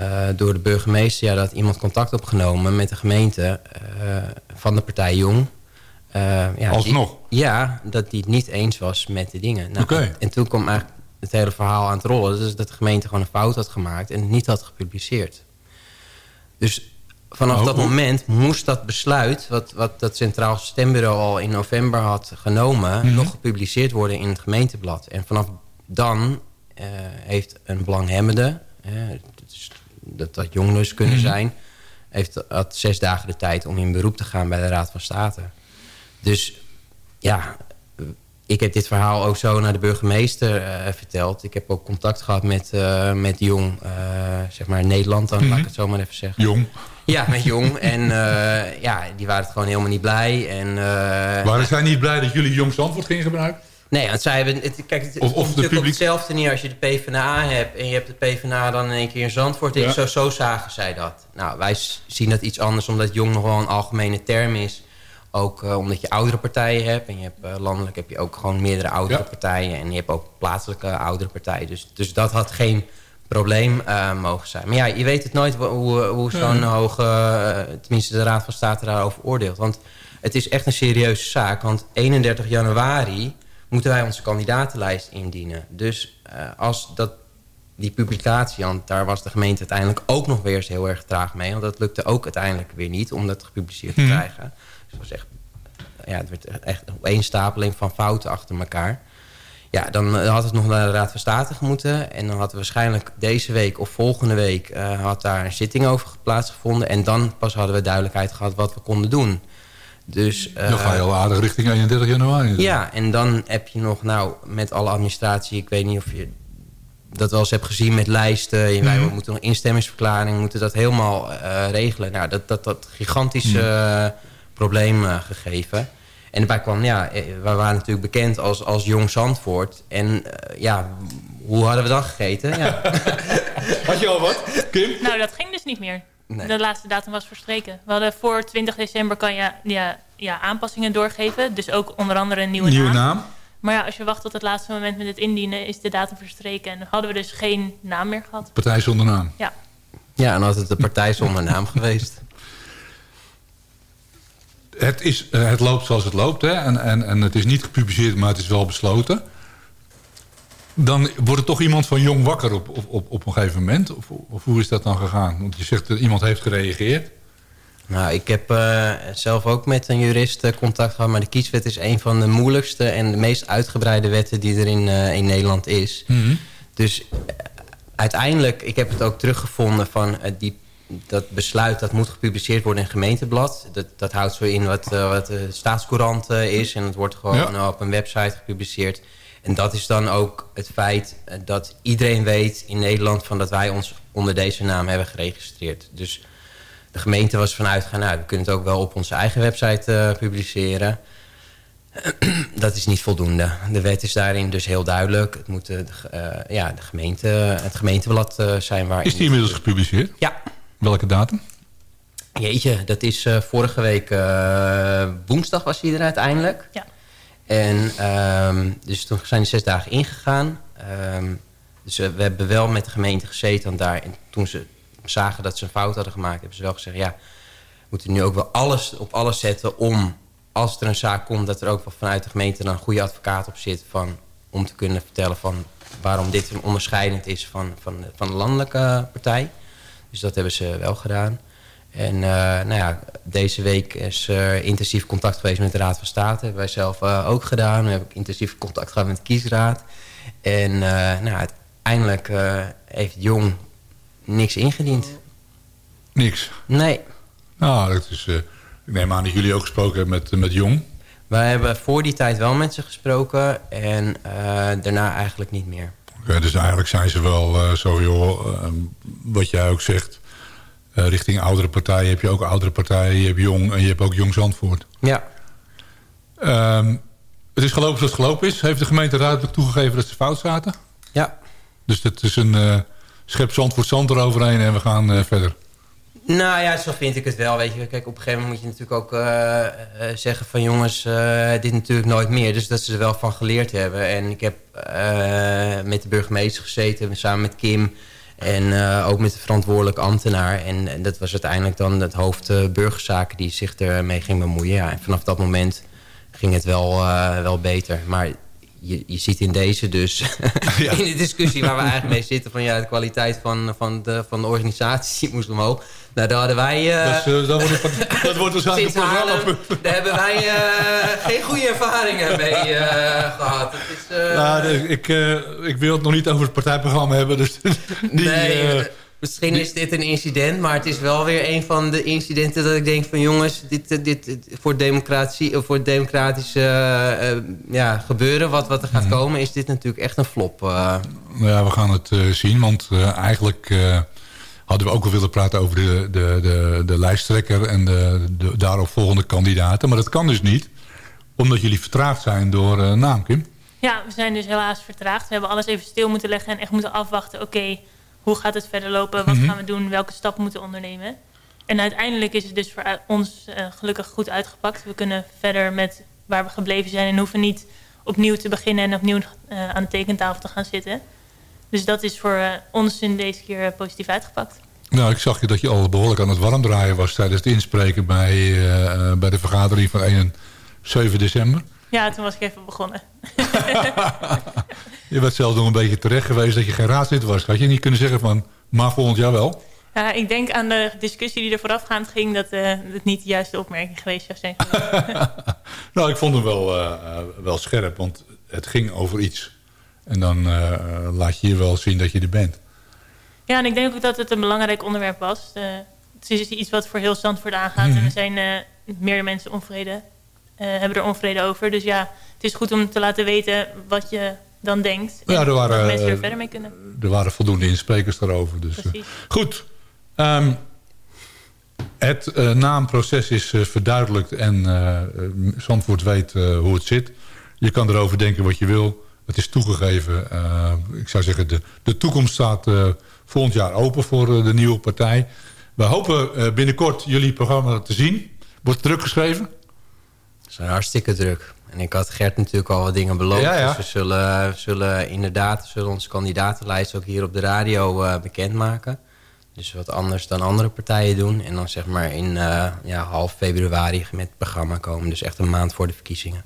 Uh, door de burgemeester ja, dat iemand contact opgenomen met de gemeente uh, van de partij Jong. Ja, Alsnog? Die, ja, dat die het niet eens was met de dingen. Nou, okay. En toen kwam eigenlijk het hele verhaal aan het rollen. Dus dat de gemeente gewoon een fout had gemaakt en het niet had gepubliceerd. Dus vanaf oh, dat moment moest dat besluit... Wat, wat dat Centraal Stembureau al in november had genomen... Mm -hmm. nog gepubliceerd worden in het gemeenteblad. En vanaf dan heeft een belanghebbende dat dat jong dus kunnen Mhm. zijn... heeft had zes dagen de tijd om in beroep te gaan bij de Raad van State. Dus ja, ik heb dit verhaal ook zo naar de burgemeester uh, verteld. Ik heb ook contact gehad met, uh, met Jong, uh, zeg maar Nederland dan, Mhm. laat ik het zo maar even zeggen. Jong. Ja, met Jong. En ja, die waren het gewoon helemaal niet blij. En, waren zij niet blij dat jullie Jong Zandvoort gingen gebruiken? Nee, want zij hebben, het, kijk, het, Of- of is publiek- op hetzelfde neer als je de PvdA hebt... en je hebt de PvdA dan in één keer in Zandvoort. Ja. Zo, zo zagen zij dat. Nou, wij zien dat iets anders omdat jong nog wel een algemene term is. Ook eh, omdat je oudere partijen hebt. En je hebt, eh, landelijk heb je ook gewoon meerdere oudere Ja. partijen. En je hebt ook plaatselijke oudere partijen. Dus, dus dat had geen probleem eh, mogen zijn. Maar ja, je weet het nooit hoe, hoe- hoe zo'n hoge... tenminste, de Raad van State daarover oordeelt. Want het is echt een serieuze zaak. Want 31 januari moeten wij onze kandidatenlijst indienen. Dus als dat, die publicatie, want daar was de gemeente uiteindelijk ook nog weer eens heel erg traag mee. Want dat lukte ook uiteindelijk weer niet om dat gepubliceerd te Mhm. krijgen. Was echt, ja, het werd echt een opeenstapeling van fouten achter elkaar. Ja, dan eh, had het nog naar de Raad van State moeten. En dan had waarschijnlijk deze week of volgende week... eh, had daar een zitting over plaatsgevonden. En dan pas hadden we duidelijkheid gehad wat we konden doen. Dus, Dan ga je al aardig richting 31 januari. ja, en dan heb je nog, nou, met alle administratie... ik weet niet of je dat wel eens hebt gezien met lijsten. Wij Mhm. moeten nog instemmingsverklaring, moeten dat helemaal regelen. Nou, dat dat, dat gigantische eh, probleem eh, gegeven. En daarbij kwam, ja, eh, wij waren natuurlijk bekend als, als Jong Zandvoort. En eh, ja, hoe hadden we dan gegeten? Ja, Had je al wat, Kim? Nou, dat ging dus niet meer. Nee. De laatste datum was verstreken. We hadden voor 20 december kan je ja, ja, aanpassingen doorgeven. Dus ook onder andere een nieuwe, Nieuwe naam. naam. Maar ja, als je wacht tot het laatste moment met het indienen... is de datum verstreken. En dan hadden we dus geen naam meer gehad. Partij zonder naam. Ja, ja en had het de partij zonder naam geweest. Het, is, eh, het loopt zoals het loopt. Hè? En, en, en het is niet gepubliceerd, maar het is wel besloten. Dan wordt er toch iemand van jong wakker op, op, op, op een gegeven moment? Of, of hoe is dat dan gegaan? Want je zegt dat iemand heeft gereageerd. Nou, ik heb eh, zelf ook met een jurist eh, contact gehad. Maar de kieswet is een van de moeilijkste en de meest uitgebreide wetten die er in, in Nederland is. Dus eh, uiteindelijk, ik heb het ook teruggevonden van die, dat besluit dat moet gepubliceerd worden in het gemeenteblad. Dat, dat houdt zo in wat, eh, wat de staatscourant is. En het wordt gewoon Ja. eh, op een website gepubliceerd. En dat is dan ook het feit eh, dat iedereen weet in Nederland... Van dat wij ons onder deze naam hebben geregistreerd. Dus de gemeente was vanuit gaan, nou, we kunnen het ook wel op onze eigen website publiceren. Dat is niet voldoende. De wet is daarin dus heel duidelijk. Het moet de, ja, de gemeente, het gemeenteblad zijn waar... Is die inmiddels gepubliceerd? Ja, Welke datum? jeetje, dat is eh, vorige week eh, woensdag was hij er uiteindelijk. ja. En ehm, dus toen zijn die zes dagen ingegaan. Ehm, dus eh, we hebben wel met de gemeente gezeten. Daar, en toen ze zagen dat ze een fout hadden gemaakt... hebben ze wel gezegd... ja, we moeten nu ook wel alles op alles zetten... om, als er een zaak komt... dat er ook wel vanuit de gemeente dan een goede advocaat op zit... Van, om te kunnen vertellen van waarom dit een onderscheidend is... van, van, de- van de landelijke partij. Dus dat hebben ze wel gedaan. En eh, nou ja, deze week is er intensief contact geweest met de Raad van State. hebben wij zelf eh, ook gedaan. We hebben intensief contact gehad met de kiesraad. En eh, nou, uiteindelijk heeft Jong niks ingediend. Niks. Nee, Nou, dat is, ik neem aan dat jullie ook gesproken hebben met, met Jong. wij hebben voor die tijd wel met ze gesproken. En daarna eigenlijk niet meer. Dus eigenlijk zijn ze wel eh, zo, joh, wat jij ook zegt... eh, richting oudere partijen heb je ook oudere partijen. Je hebt Jong en je hebt ook Jong Zandvoort. Ja, Ehm, het is gelopen zoals het gelopen is. Heeft de gemeente duidelijk toegegeven dat ze fout zaten? ja. Dus dat is een eh schep zand voor zand eroverheen en we gaan eh, verder. Nou ja, zo vind ik het wel. Weet je. Kijk, op een gegeven moment moet je natuurlijk ook eh, eh, zeggen van jongens, eh, dit natuurlijk nooit meer. Dus dat ze er wel van geleerd hebben. En ik heb met de burgemeester gezeten, samen met Kim en ook met de verantwoordelijke ambtenaar. En, en dat was uiteindelijk dan het hoofd burgerzaken die zich ermee ging bemoeien. Ja, en vanaf dat moment ging het wel, wel beter. Maar je, je ziet in deze dus, in de discussie waar we eigenlijk mee zitten... van ja, de kwaliteit van, van, de, van de organisatie moest omhoog. Nou, daar hadden wij... dus, dat, wordt, dat wordt waarschijnlijk een Haarlem, programma. daar hebben wij eh, geen goede ervaringen mee eh, gehad. Het is, Nou, ik, ik wil het nog niet over het partijprogramma hebben. Dus die, nee, misschien is dit een incident, maar het is wel weer een van de incidenten dat ik denk van jongens, dit, dit, voor, democratie, voor het democratische ja, gebeuren wat, wat er gaat Mhm. komen, is dit natuurlijk echt een flop. Nou ja, we gaan het zien. Want eigenlijk hadden we ook wel willen praten over de, de, de, de lijsttrekker... en de, de daarop volgende kandidaten. Maar dat kan dus niet. Omdat jullie vertraagd zijn door eh naam, Kim. Ja, we zijn dus helaas vertraagd. We hebben alles even stil moeten leggen en echt moeten afwachten. Oké, hoe gaat het verder lopen? Wat gaan we doen? Welke stappen moeten we ondernemen? En uiteindelijk is het dus voor ons eh, gelukkig goed uitgepakt. We kunnen verder met waar we gebleven zijn... en hoeven niet opnieuw te beginnen en opnieuw eh, aan de tekentafel te gaan zitten. Dus dat is voor eh, ons in deze keer eh, positief uitgepakt. Nou, ik zag je dat je al behoorlijk aan het warm draaien was... tijdens het inspreken bij, eh, bij de vergadering van 1 en 7 december. Ja, toen was ik even begonnen. Je werd zelfs nog een beetje terecht geweest dat je geen raadslid was. Had je niet kunnen zeggen van, maar volgend jaar wel? Ja, ik denk aan de discussie die er voorafgaand ging... dat het niet de juiste opmerking geweest zou zijn. Nou, ik vond hem wel, wel scherp, want het ging over iets. En dan eh, laat je hier wel zien dat je er bent. Ja, en ik denk ook dat het een belangrijk onderwerp was. Eh, het is iets wat voor heel Zandvoort aangaat. En er zijn eh meerdere mensen onvrede, hebben er onvrede over. Dus ja, het is goed om te laten weten wat je dan denkt. Ja, en er waren, mensen er verder mee kunnen. Er waren voldoende insprekers daarover. Dus, Precies. goed. Ehm, het naamproces is verduidelijkt en eh, Zandvoort weet hoe het zit. Je kan erover denken wat je wil. Het is toegegeven. Eh, ik zou zeggen, de, de toekomst staat eh, volgend jaar open voor eh, de nieuwe partij. We hopen binnenkort jullie programma te zien. Wordt druk geschreven? Het is hartstikke druk. En ik had Gert natuurlijk al wat dingen beloofd. Ja, ja. Dus we zullen, zullen inderdaad zullen onze kandidatenlijst ook hier op de radio bekendmaken. Dus wat anders dan andere partijen doen. En dan zeg maar in ja, half februari met het programma komen. Dus echt een maand voor de verkiezingen.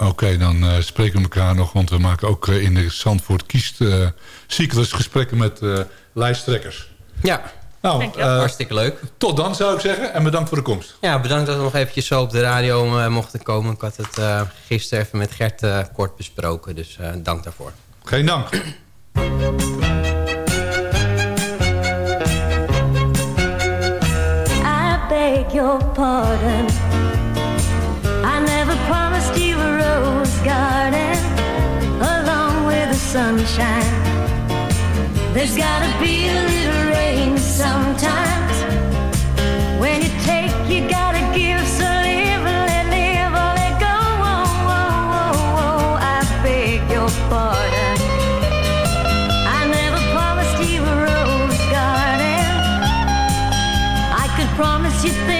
Oké, dan eh, spreken we elkaar nog. Want we maken ook eh, in de Zandvoort kiest eh cyclus gesprekken met eh, lijsttrekkers. Ja, Nou, hartstikke leuk. tot dan zou ik zeggen. En bedankt voor de komst. Ja, bedankt dat we nog eventjes zo op de radio mochten komen. Ik had het eh, gisteren even met Gert eh, kort besproken. Dus eh, dank daarvoor. Geen dank. I beg your pardon. Sunshine. There's gotta be a little rain sometimes. When you take, you gotta give. So live, let live, or let go. Oh, oh, oh, oh. I beg your pardon. I never promised you a rose garden. I could promise you things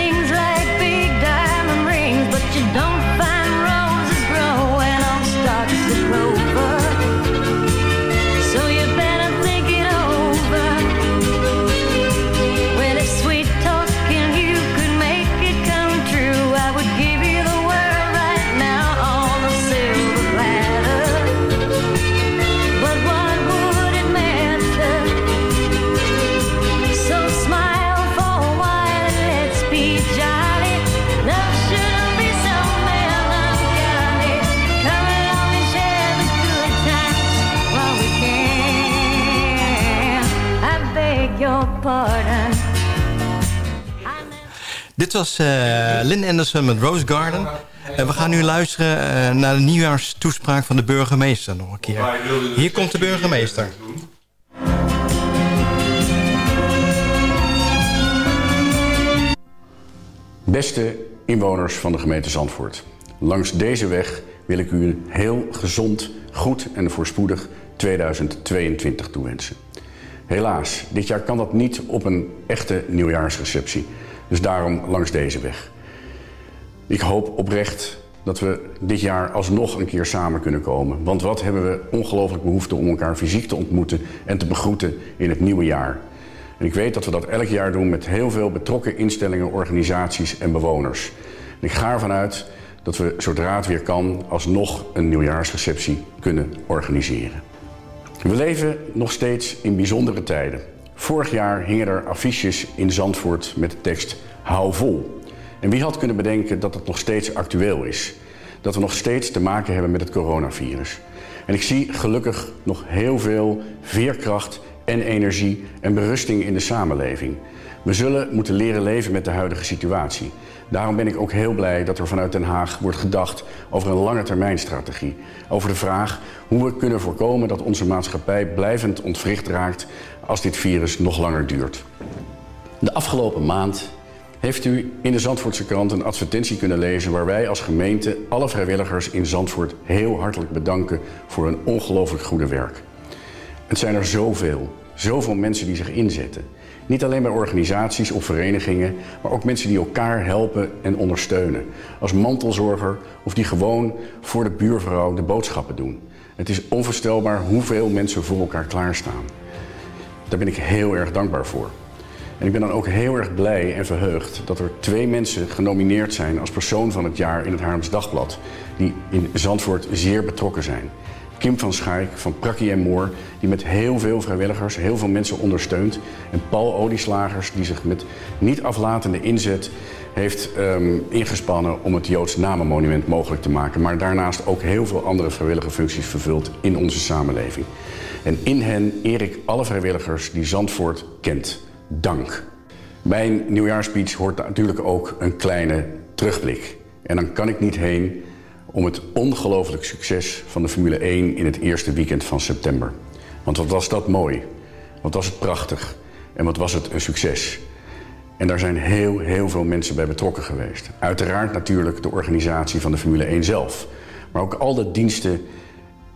Dit was eh, Lynn Anderson met Rose Garden. En we gaan nu luisteren eh, naar de nieuwjaarstoespraak van de burgemeester nog een keer. Hier komt de burgemeester. Beste inwoners van de gemeente Zandvoort. Langs deze weg wil ik u een heel gezond, goed en voorspoedig 2022 toewensen. Helaas, dit jaar kan dat niet op een echte nieuwjaarsreceptie. Dus daarom langs deze weg. Ik hoop oprecht dat we dit jaar alsnog een keer samen kunnen komen. Want wat hebben we ongelooflijk behoefte om elkaar fysiek te ontmoeten en te begroeten in het nieuwe jaar. En ik weet dat we dat elk jaar doen met heel veel betrokken instellingen, organisaties en bewoners. En ik ga ervan uit dat we zodra het weer kan alsnog een nieuwjaarsreceptie kunnen organiseren. We leven nog steeds in bijzondere tijden. Vorig jaar hingen er affiches in Zandvoort met de tekst Hou vol. En wie had kunnen bedenken dat het nog steeds actueel is? Dat we nog steeds te maken hebben met het coronavirus. En ik zie gelukkig nog heel veel veerkracht en energie en berusting in de samenleving. We zullen moeten leren leven met de huidige situatie. Daarom ben ik ook heel blij dat er vanuit Den Haag wordt gedacht over een lange termijnstrategie. Over de vraag hoe we kunnen voorkomen dat onze maatschappij blijvend ontwricht raakt als dit virus nog langer duurt. De afgelopen maand heeft u in de Zandvoortse krant een advertentie kunnen lezen waar wij als gemeente alle vrijwilligers in Zandvoort heel hartelijk bedanken voor hun ongelooflijk goede werk. Het zijn er zoveel, zoveel mensen die zich inzetten. Niet alleen bij organisaties of verenigingen, maar ook mensen die elkaar helpen en ondersteunen. Als mantelzorger of die gewoon voor de buurvrouw de boodschappen doen. Het is onvoorstelbaar hoeveel mensen voor elkaar klaarstaan. Daar ben ik heel erg dankbaar voor. En ik ben dan ook heel erg blij en verheugd dat er twee mensen genomineerd zijn als persoon van het jaar in het Haarlems Dagblad. Die in Zandvoort zeer betrokken zijn. Kim van Schaik van Prakkie en Moor, die met heel veel vrijwilligers heel veel mensen ondersteunt. En Paul Olieslagers, die zich met niet aflatende inzet heeft ehm, ingespannen om het Joods Namenmonument mogelijk te maken. Maar daarnaast ook heel veel andere vrijwillige functies vervult in onze samenleving. En in hen eer ik alle vrijwilligers die Zandvoort kent. Dank. Bij een nieuwjaarspeech hoort natuurlijk ook een kleine terugblik. En dan kan ik niet heen om het ongelooflijk succes van de Formule 1 in het eerste weekend van september. Want wat was dat mooi. Wat was het prachtig. En wat was het een succes. En daar zijn heel, heel veel mensen bij betrokken geweest. Uiteraard natuurlijk de organisatie van de Formule 1 zelf. Maar ook al de diensten,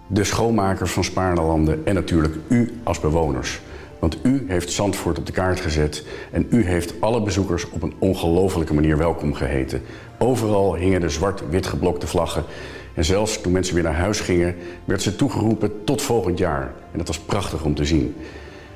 de schoonmakers van Spaarlanden en natuurlijk u als bewoners. Want u heeft Zandvoort op de kaart gezet en u heeft alle bezoekers op een ongelofelijke manier welkom geheten. Overal hingen de zwart-wit geblokte vlaggen. En zelfs toen mensen weer naar huis gingen, werd ze toegeroepen tot volgend jaar. En dat was prachtig om te zien.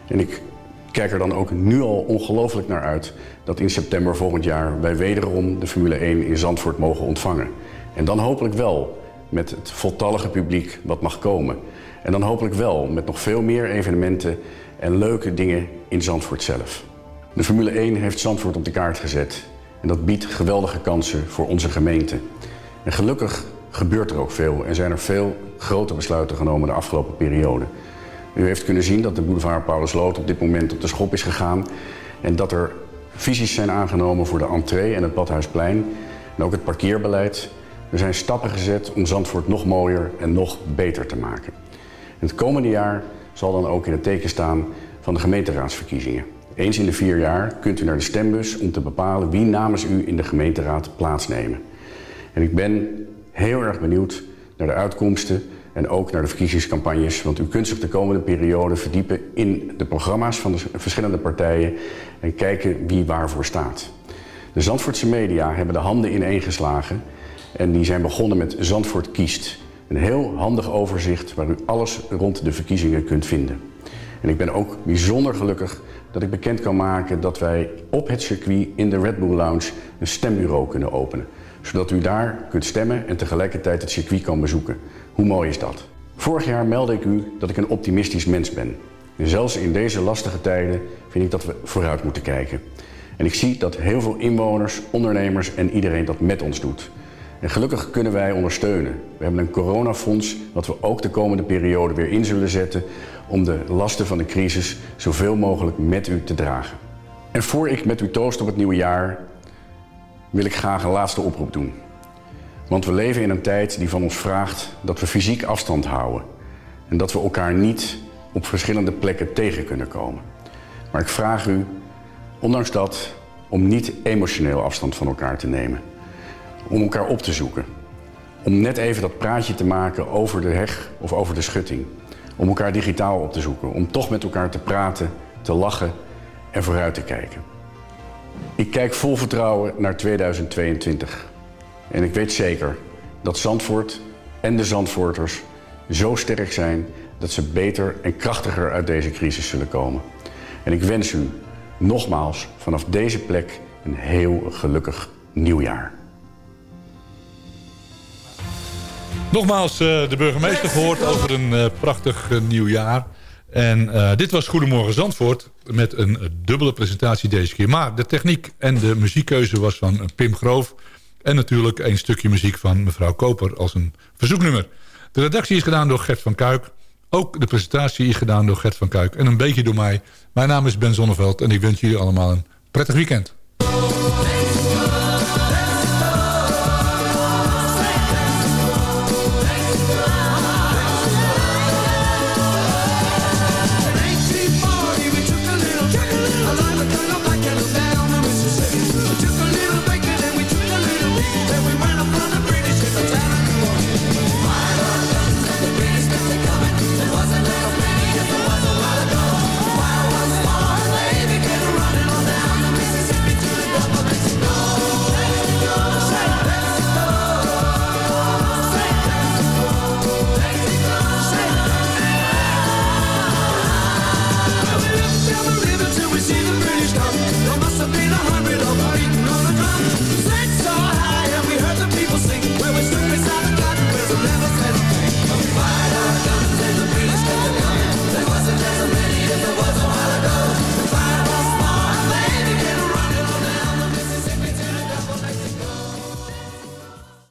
En ik kijk er dan ook nu al ongelooflijk naar uit dat in september volgend jaar wij wederom de Formule 1 in Zandvoort mogen ontvangen. En dan hopelijk wel met het voltallige publiek wat mag komen. En dan hopelijk wel met nog veel meer evenementen en leuke dingen in Zandvoort zelf. De Formule 1 heeft Zandvoort op de kaart gezet. En dat biedt geweldige kansen voor onze gemeente. En gelukkig gebeurt er ook veel en zijn er veel grote besluiten genomen de afgelopen periode. U heeft kunnen zien dat de boulevard Paulusloot op dit moment op de schop is gegaan. En dat er visies zijn aangenomen voor de entree en het Badhuisplein. En ook het parkeerbeleid. Er zijn stappen gezet om Zandvoort nog mooier en nog beter te maken. En het komende jaar zal dan ook in het teken staan van de gemeenteraadsverkiezingen. Eens in de vier jaar kunt u naar de stembus om te bepalen wie namens u in de gemeenteraad plaatsnemen. En ik ben heel erg benieuwd naar de uitkomsten en ook naar de verkiezingscampagnes. Want u kunt zich de komende periode verdiepen in de programma's van de verschillende partijen en kijken wie waarvoor staat. De Zandvoortse media hebben de handen ineengeslagen en die zijn begonnen met Zandvoort kiest. Een heel handig overzicht waar u alles rond de verkiezingen kunt vinden. En ik ben ook bijzonder gelukkig dat ik bekend kan maken dat wij op het circuit in de Red Bull Lounge een stembureau kunnen openen. Zodat u daar kunt stemmen en tegelijkertijd het circuit kan bezoeken. Hoe mooi is dat? Vorig jaar meldde ik u dat ik een optimistisch mens ben. En zelfs in deze lastige tijden vind ik dat we vooruit moeten kijken. En ik zie dat heel veel inwoners, ondernemers en iedereen dat met ons doet. En gelukkig kunnen wij ondersteunen. We hebben een coronafonds wat we ook de komende periode weer in zullen zetten om de lasten van de crisis zoveel mogelijk met u te dragen. En voor ik met u toost op het nieuwe jaar wil ik graag een laatste oproep doen. Want we leven in een tijd die van ons vraagt dat we fysiek afstand houden. En dat we elkaar niet op verschillende plekken tegen kunnen komen. Maar ik vraag u, ondanks dat, om niet emotioneel afstand van elkaar te nemen. Om elkaar op te zoeken. Om net even dat praatje te maken over de heg of over de schutting. Om elkaar digitaal op te zoeken. Om toch met elkaar te praten, te lachen en vooruit te kijken. Ik kijk vol vertrouwen naar 2022. En ik weet zeker dat Zandvoort en de Zandvoorters zo sterk zijn dat ze beter en krachtiger uit deze crisis zullen komen. En ik wens u nogmaals vanaf deze plek een heel gelukkig nieuwjaar. Nogmaals uh, de burgemeester gehoord over een uh, prachtig uh, nieuwjaar. En dit was Goedemorgen Zandvoort met een dubbele presentatie deze keer. Maar de techniek en de muziekkeuze was van Pim Groof. En natuurlijk een stukje muziek van mevrouw Koper als een verzoeknummer. De redactie is gedaan door Gert van Kuik. Ook de presentatie is gedaan door Gert van Kuik. En een beetje door mij. Mijn naam is Ben Zonneveld en ik wens jullie allemaal een prettig weekend.